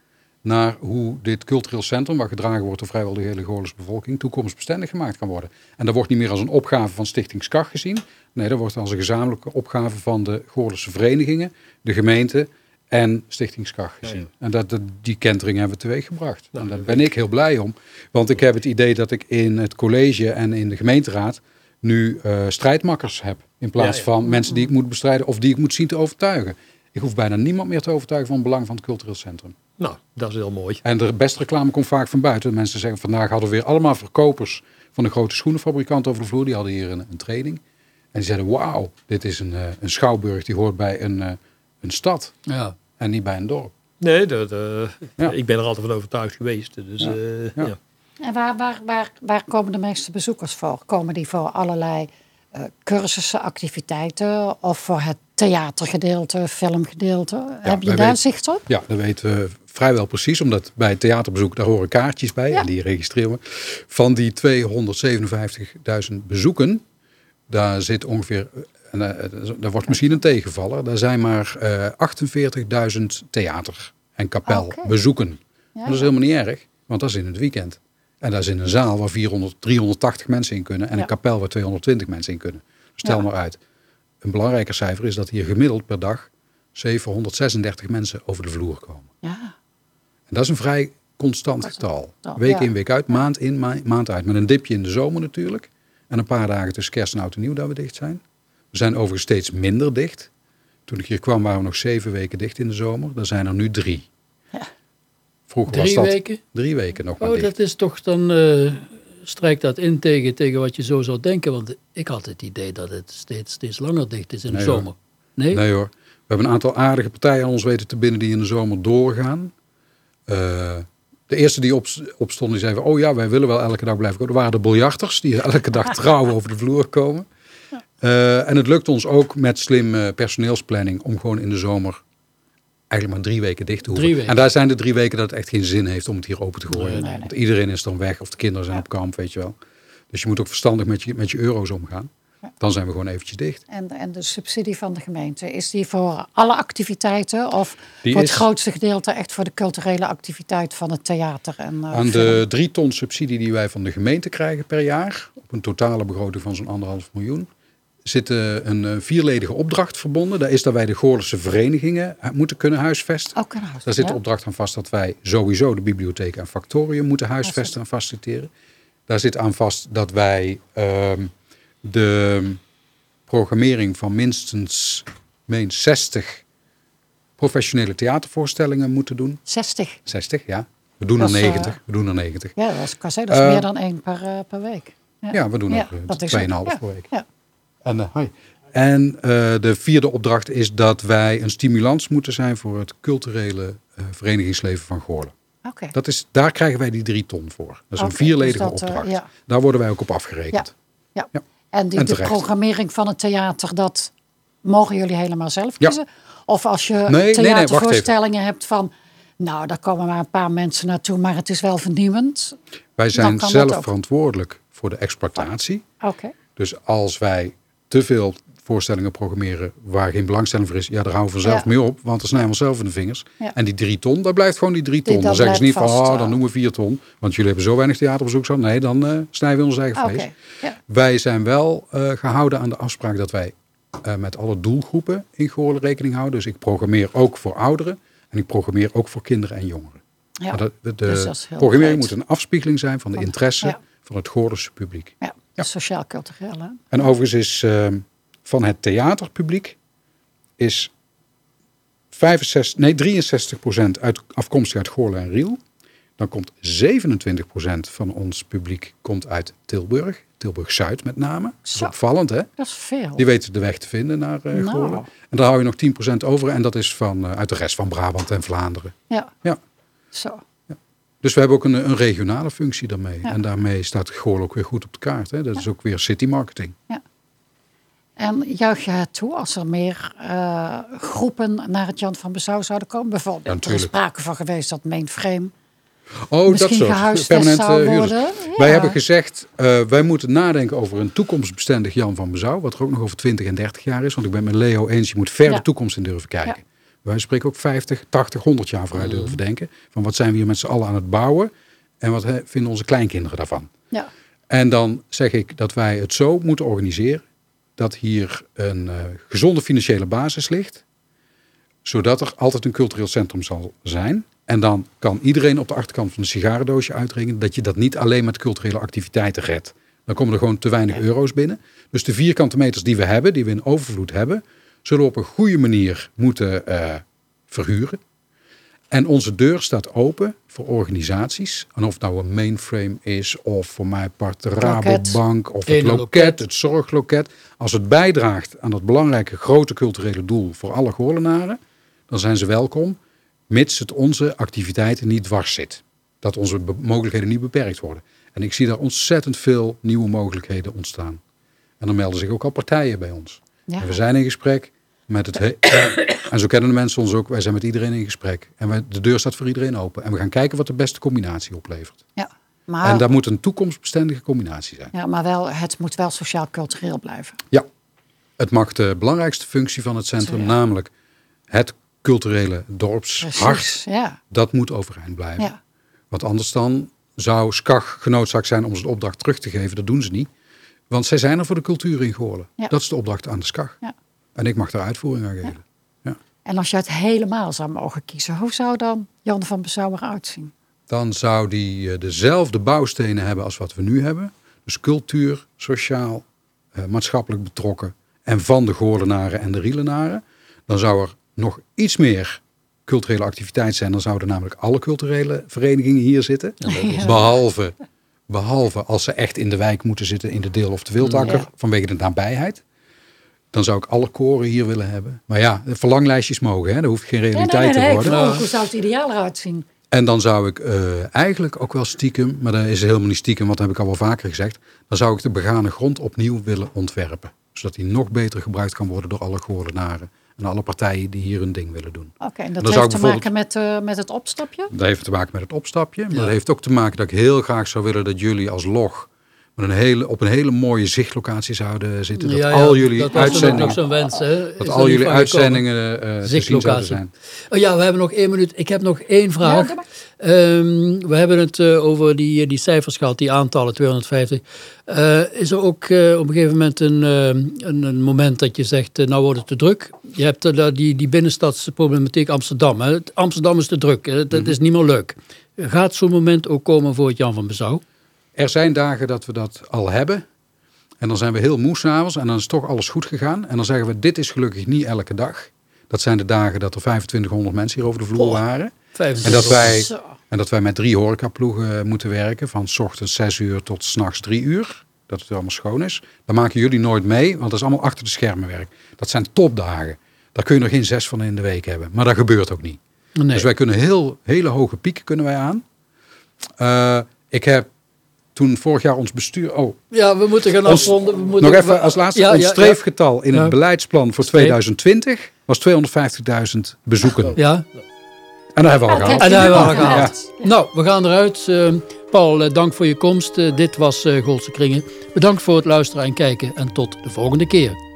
naar hoe dit cultureel centrum, wat gedragen wordt door vrijwel de hele Goorlense bevolking, toekomstbestendig gemaakt kan worden. En dat wordt niet meer als een opgave van Stichting Skach gezien. Nee, dat wordt als een gezamenlijke opgave van de Goorlense verenigingen, de gemeente en Stichting Skach gezien. En dat, dat, die kentering hebben we teweeg gebracht. en daar ben ik heel blij om. Want ik heb het idee dat ik in het college en in de gemeenteraad nu eh, strijdmakkers heb. In plaats
Ja,
van mensen die ik moet bestrijden of die ik moet zien te overtuigen. Ik hoef bijna niemand meer te overtuigen van het belang van het cultureel centrum.
nou, dat is heel mooi.
En de beste reclame komt vaak van buiten. Mensen zeggen vandaag hadden we weer allemaal verkopers van de grote schoenenfabrikant over de vloer. Die hadden hier een, een training. En die zeiden wauw, dit is een, eh, een schouwburg die hoort bij een, eh, een stad
Ja.
en niet bij een dorp.
Nee, dat, eh,
Ja.
ik ben er altijd van overtuigd geweest. Dus,
Ja.
eh,
Ja.
ja.
En waar, waar, waar, waar komen de meeste bezoekers voor? Komen die voor allerlei eh, cursussen, activiteiten of voor het theatergedeelte, filmgedeelte? Heb je daar zicht op?
Ja, dat weten we vrijwel precies, omdat bij theaterbezoek daar horen kaartjes bij
Ja.
en die registreren we. Van die 257.000 bezoeken, daar zit ongeveer, en, eh, daar wordt misschien een tegenvaller, daar zijn maar eh 48.000 theater- en kapelbezoeken.
Ja,
Maar dat is helemaal niet erg, want dat is in het weekend. En dat is in een zaal waar 400, 380 mensen in kunnen en
Ja.
een kapel waar 220 mensen in kunnen. Stel
Ja.
maar uit. Een belangrijker cijfer is dat hier gemiddeld per dag 736 mensen over de vloer komen.
Ja,
En dat is een vrij constant
een
getal.
getal,
Week in, week uit, maand in, ma- maand uit. Met een dipje in de zomer natuurlijk. En een paar dagen tussen kerst en oud en nieuw dat we dicht zijn. We zijn overigens steeds minder dicht. Toen ik hier kwam waren we nog zeven weken dicht in de zomer. Er zijn er nu drie.
Ja.
Vroeger was
Drie
dat
weken?
drie weken nog maar
Oh,
dicht.
dat is toch dan. eh strijkt dat in tegen, tegen wat je zo zou denken? Want ik had het idee dat het steeds, steeds langer dicht is in
Nee,
de
hoor.
zomer. Nee?
Nee hoor. We hebben een aantal aardige partijen aan ons weten te binden die in de zomer doorgaan. Eh, de eerste die op, opstond, die zei van, oh ja, wij willen wel elke dag blijven komen. Dat waren de biljarters die elke dag trouw over de vloer komen. Eh, en het lukt ons ook met slim eh, personeelsplanning om gewoon in de zomer eigenlijk maar drie weken dicht te hoeven.
Drie weken.
En daar zijn de drie weken dat het echt geen zin heeft om het hier open te gooien.
Nee,
nee, nee.
Want iedereen is dan weg of de kinderen zijn op kamp, weet je wel. Dus je moet ook verstandig met je, met je euro's omgaan. Dan zijn we gewoon eventjes dicht.
en, en de subsidie van de gemeente, is die voor alle activiteiten of
Die
voor het
is-
grootste gedeelte echt voor de culturele activiteit van het theater? En, eh,
Aan
film?
de drie ton subsidie die wij van de gemeente krijgen per jaar, op een totale begroting van zo'n anderhalf miljoen, zit een eh, vierledige opdracht verbonden. Dat is dat wij de Goorlense verenigingen eh, moeten kunnen huisvesten.
Ook.
Daar zit de opdracht aan vast dat wij sowieso de bibliotheek en factorium moeten huisvesten en faciliteren. Daar zit aan vast dat wij ehm, de programmering van minstens meen 60 professionele theatervoorstellingen moeten doen.
60.
60, ja. We doen
Dat
er
is, eh,
90. We doen er 90.
Ja, dat is, ik kan zeggen, dat is
Eh,
meer dan één per, per week.
Ja, we doen
Ja,
er eh,
dat is
2,5
het. Ja,
per week.
Ja.
En, eh, en eh, de vierde opdracht is dat wij een stimulans moeten zijn voor het culturele eh, verenigingsleven van Goorlen.
Oké.
Dat is, daar krijgen wij die drie ton voor. Dat is een vierledige
dus dat, eh,
opdracht.
ja.
Daar worden wij ook op afgerekend.
Ja.
Ja.
En, die,
En
de programmering van het theater, dat mogen jullie helemaal zelf
Ja.
kiezen? Of als je
nee, nee, wacht
theatervoorstellingen hebt van... Nou, daar komen maar een paar mensen naartoe, maar het is wel vernieuwend.
Wij zijn zelf verantwoordelijk voor de exploitatie.
Oké.
Dus als wij te veel voorstellingen programmeren waar geen belangstelling voor is, ja, daar houden we vanzelf
Ja.
mee op, want dan snijden we onszelf in de vingers.
Ja.
En die drie ton, dat blijft gewoon die drie ton.
Die-
dan zeggen ze niet van, oh, dan noemen we vier ton, want jullie hebben zo weinig theaterbezoek gehad. Nee, dan eh, snijden we ons eigen
Oké.
vlees.
Ja.
Wij zijn wel eh, gehouden aan de afspraak dat wij eh, met alle doelgroepen in Goorlen rekening houden. Dus ik programmeer ook voor ouderen en ik programmeer ook voor kinderen en jongeren.
Ja.
Maar de
Dus
programmering
breed.
moet een afspiegeling zijn van de interesse van het Goorlense publiek.
Ja, sociaal-cultureel. hè?
En overigens is ehm, van het theaterpubliek is 65, nee, 63% uit, afkomstig uit Goorlen en Riel. Dan komt 27% van ons publiek komt uit Tilburg. Tilburg-Zuid met name. Dat is opvallend, hè?
Dat is veel.
Die weten de weg te vinden naar
Nou.
Goorlen. En daar hou je nog 10% over. En dat is van, eh, uit de rest van Brabant en Vlaanderen.
Ja.
Ja.
Zo.
Dus we hebben ook een, een regionale functie daarmee.
Ja.
En daarmee staat Goorlen ook weer goed op de kaart. Hè? Dat is ook weer city marketing.
En juich je het toe als er meer eh, groepen naar het Jan van Bezouw zouden komen? Bijvoorbeeld,
Ja,
er is sprake van geweest dat mainframe
Oh,
misschien
dat soort.
zou
huurders.
worden.
Wij
Ja.
hebben gezegd, eh, wij moeten nadenken over een toekomstbestendig Jan van Bezouw. Wat er ook nog over 20 en 30 jaar is. Want ik ben met Leo eens, je moet ver
Ja.
de toekomst in durven kijken.
Ja.
Wij spreken ook 50, 80, 100 jaar vooruit durven denken. Van wat zijn we hier met z'n allen aan het bouwen? En wat vinden onze kleinkinderen daarvan?
Ja.
En dan zeg ik dat wij het zo moeten organiseren dat hier een eh, gezonde financiële basis ligt, zodat er altijd een cultureel centrum zal zijn. En dan kan iedereen op de achterkant van een sigarendoosje uitrekenen dat je dat niet alleen met culturele activiteiten redt. Dan komen er gewoon te weinig euro's binnen. Dus de vierkante meters die we hebben, die we in overvloed hebben, zullen we op een goede manier moeten eh, verhuren. En onze deur staat open voor organisaties. En of het nou een mainframe is, of voor mij part de. Rabobank, of het loket, het zorgloket. Als het bijdraagt aan dat belangrijke grote culturele doel voor alle Goorlenaren, dan zijn ze welkom, mits het onze activiteiten niet dwars zit. Dat onze mogelijkheden niet beperkt worden. En ik zie daar ontzettend veel nieuwe mogelijkheden ontstaan. En dan melden zich ook al partijen bij ons.
Ja.
En we zijn in gesprek met het. he- en zo kennen de mensen ons ook. Wij zijn met iedereen in gesprek. En wij, de deur staat voor iedereen open. En we gaan kijken wat de beste combinatie oplevert.
Ja. Maar,
En dat moet een toekomstbestendige combinatie zijn.
ja, maar wel, het moet wel sociaal-cultureel blijven.
Ja, het mag de belangrijkste functie van het centrum,
Ja.
namelijk het culturele dorpshart.
Ja.
dat moet overeind blijven.
Ja.
Want anders dan zou SCAG genoodzaakt zijn om ze de opdracht terug te geven. Dat doen ze niet. Want zij zijn er voor de cultuur in Goorlen.
Ja.
Dat is de opdracht aan de SCAG.
Ja.
En ik mag daar uitvoering aan geven. Ja.
En als je het helemaal zou mogen kiezen, hoe zou dan Jan van Bezouw eruit zien?
Dan zou die eh, dezelfde bouwstenen hebben als wat we nu hebben. Dus cultuur, sociaal, eh, maatschappelijk betrokken. En van de Goorlenaren en de Rielenaren. Dan zou er nog iets meer culturele activiteit zijn. Dan zouden namelijk alle culturele verenigingen hier zitten. Behalve, behalve als ze echt in de wijk moeten zitten in de deel of de wildakker.
Ja.
Vanwege de nabijheid. Dan zou ik alle koren hier willen hebben. Maar ja, verlanglijstjes mogen. Hè? Dat hoeft geen realiteit te worden.
Hoe zou het ideaal eruit zien?
En dan zou ik eh, eigenlijk ook wel stiekem, maar dat is helemaal niet stiekem, want dat heb ik al wel vaker gezegd. Dan zou ik de begane grond opnieuw willen ontwerpen. Zodat die nog beter gebruikt kan worden door alle Goorlenaren. En alle partijen die hier hun ding willen doen.
Oké, en dat heeft te maken met, eh, met het opstapje?
Dat heeft te maken met het opstapje. Maar dat heeft ook te maken dat ik heel graag zou willen dat jullie als log met een hele, op een hele mooie zichtlocatie zouden zitten. Dat
Ja, ja,
al jullie
dat
uitzendingen,
zo'n wens. Hè?
Dat al jullie uitzendingen eh, te zien zouden
Zichtlocatie.
zijn.
Oh ja, we hebben nog één minuut. Ik heb nog één vraag.
Ja,
Ehm, we hebben het eh, over die, die cijfers gehad, die aantallen, 250. Eh, is er ook eh, op een gegeven moment een, eh, een, een moment dat je zegt, eh, nou wordt het te druk? Je hebt eh, die, die binnenstadsproblematiek Amsterdam. Hè? Amsterdam is te druk, hè? dat
Mhm.
is niet meer leuk. Gaat zo'n moment ook komen voor het Jan van Bezouw?
Er zijn dagen dat we dat al hebben. En dan zijn we heel moe s'avonds en dan is toch alles goed gegaan. En dan zeggen we, dit is gelukkig niet elke dag. Dat zijn de dagen dat er 2500 mensen hier over de vloer
Oh.
waren.
25.
En dat wij, en dat wij met drie horecaploegen moeten werken. Van s ochtends 6 uur tot s'nachts 3 uur. Dat het allemaal schoon is. Dan maken jullie nooit mee, want dat is allemaal achter de schermen werk. Dat zijn topdagen. Daar kun je er geen zes van in de week hebben. Maar dat gebeurt ook niet.
Nee.
Dus wij kunnen heel, hele hoge pieken kunnen wij aan. Eh, ik heb toen vorig jaar ons bestuur... Oh,
Ja, we moeten gaan afronden. We moeten
nog even als laatste.
Ja,
ons
ja, ja.
streefgetal in
Ja.
het beleidsplan voor
Streef.
2020 was 250.000 bezoeken.
Ja,
En dat hebben we al gehad.
En daar hebben we al gehaald. Nou, we gaan eruit. Eh, Paul, eh, dank voor je komst. Eh, dit was eh Goldse Kringen. Bedankt voor het luisteren en kijken. En tot de volgende keer.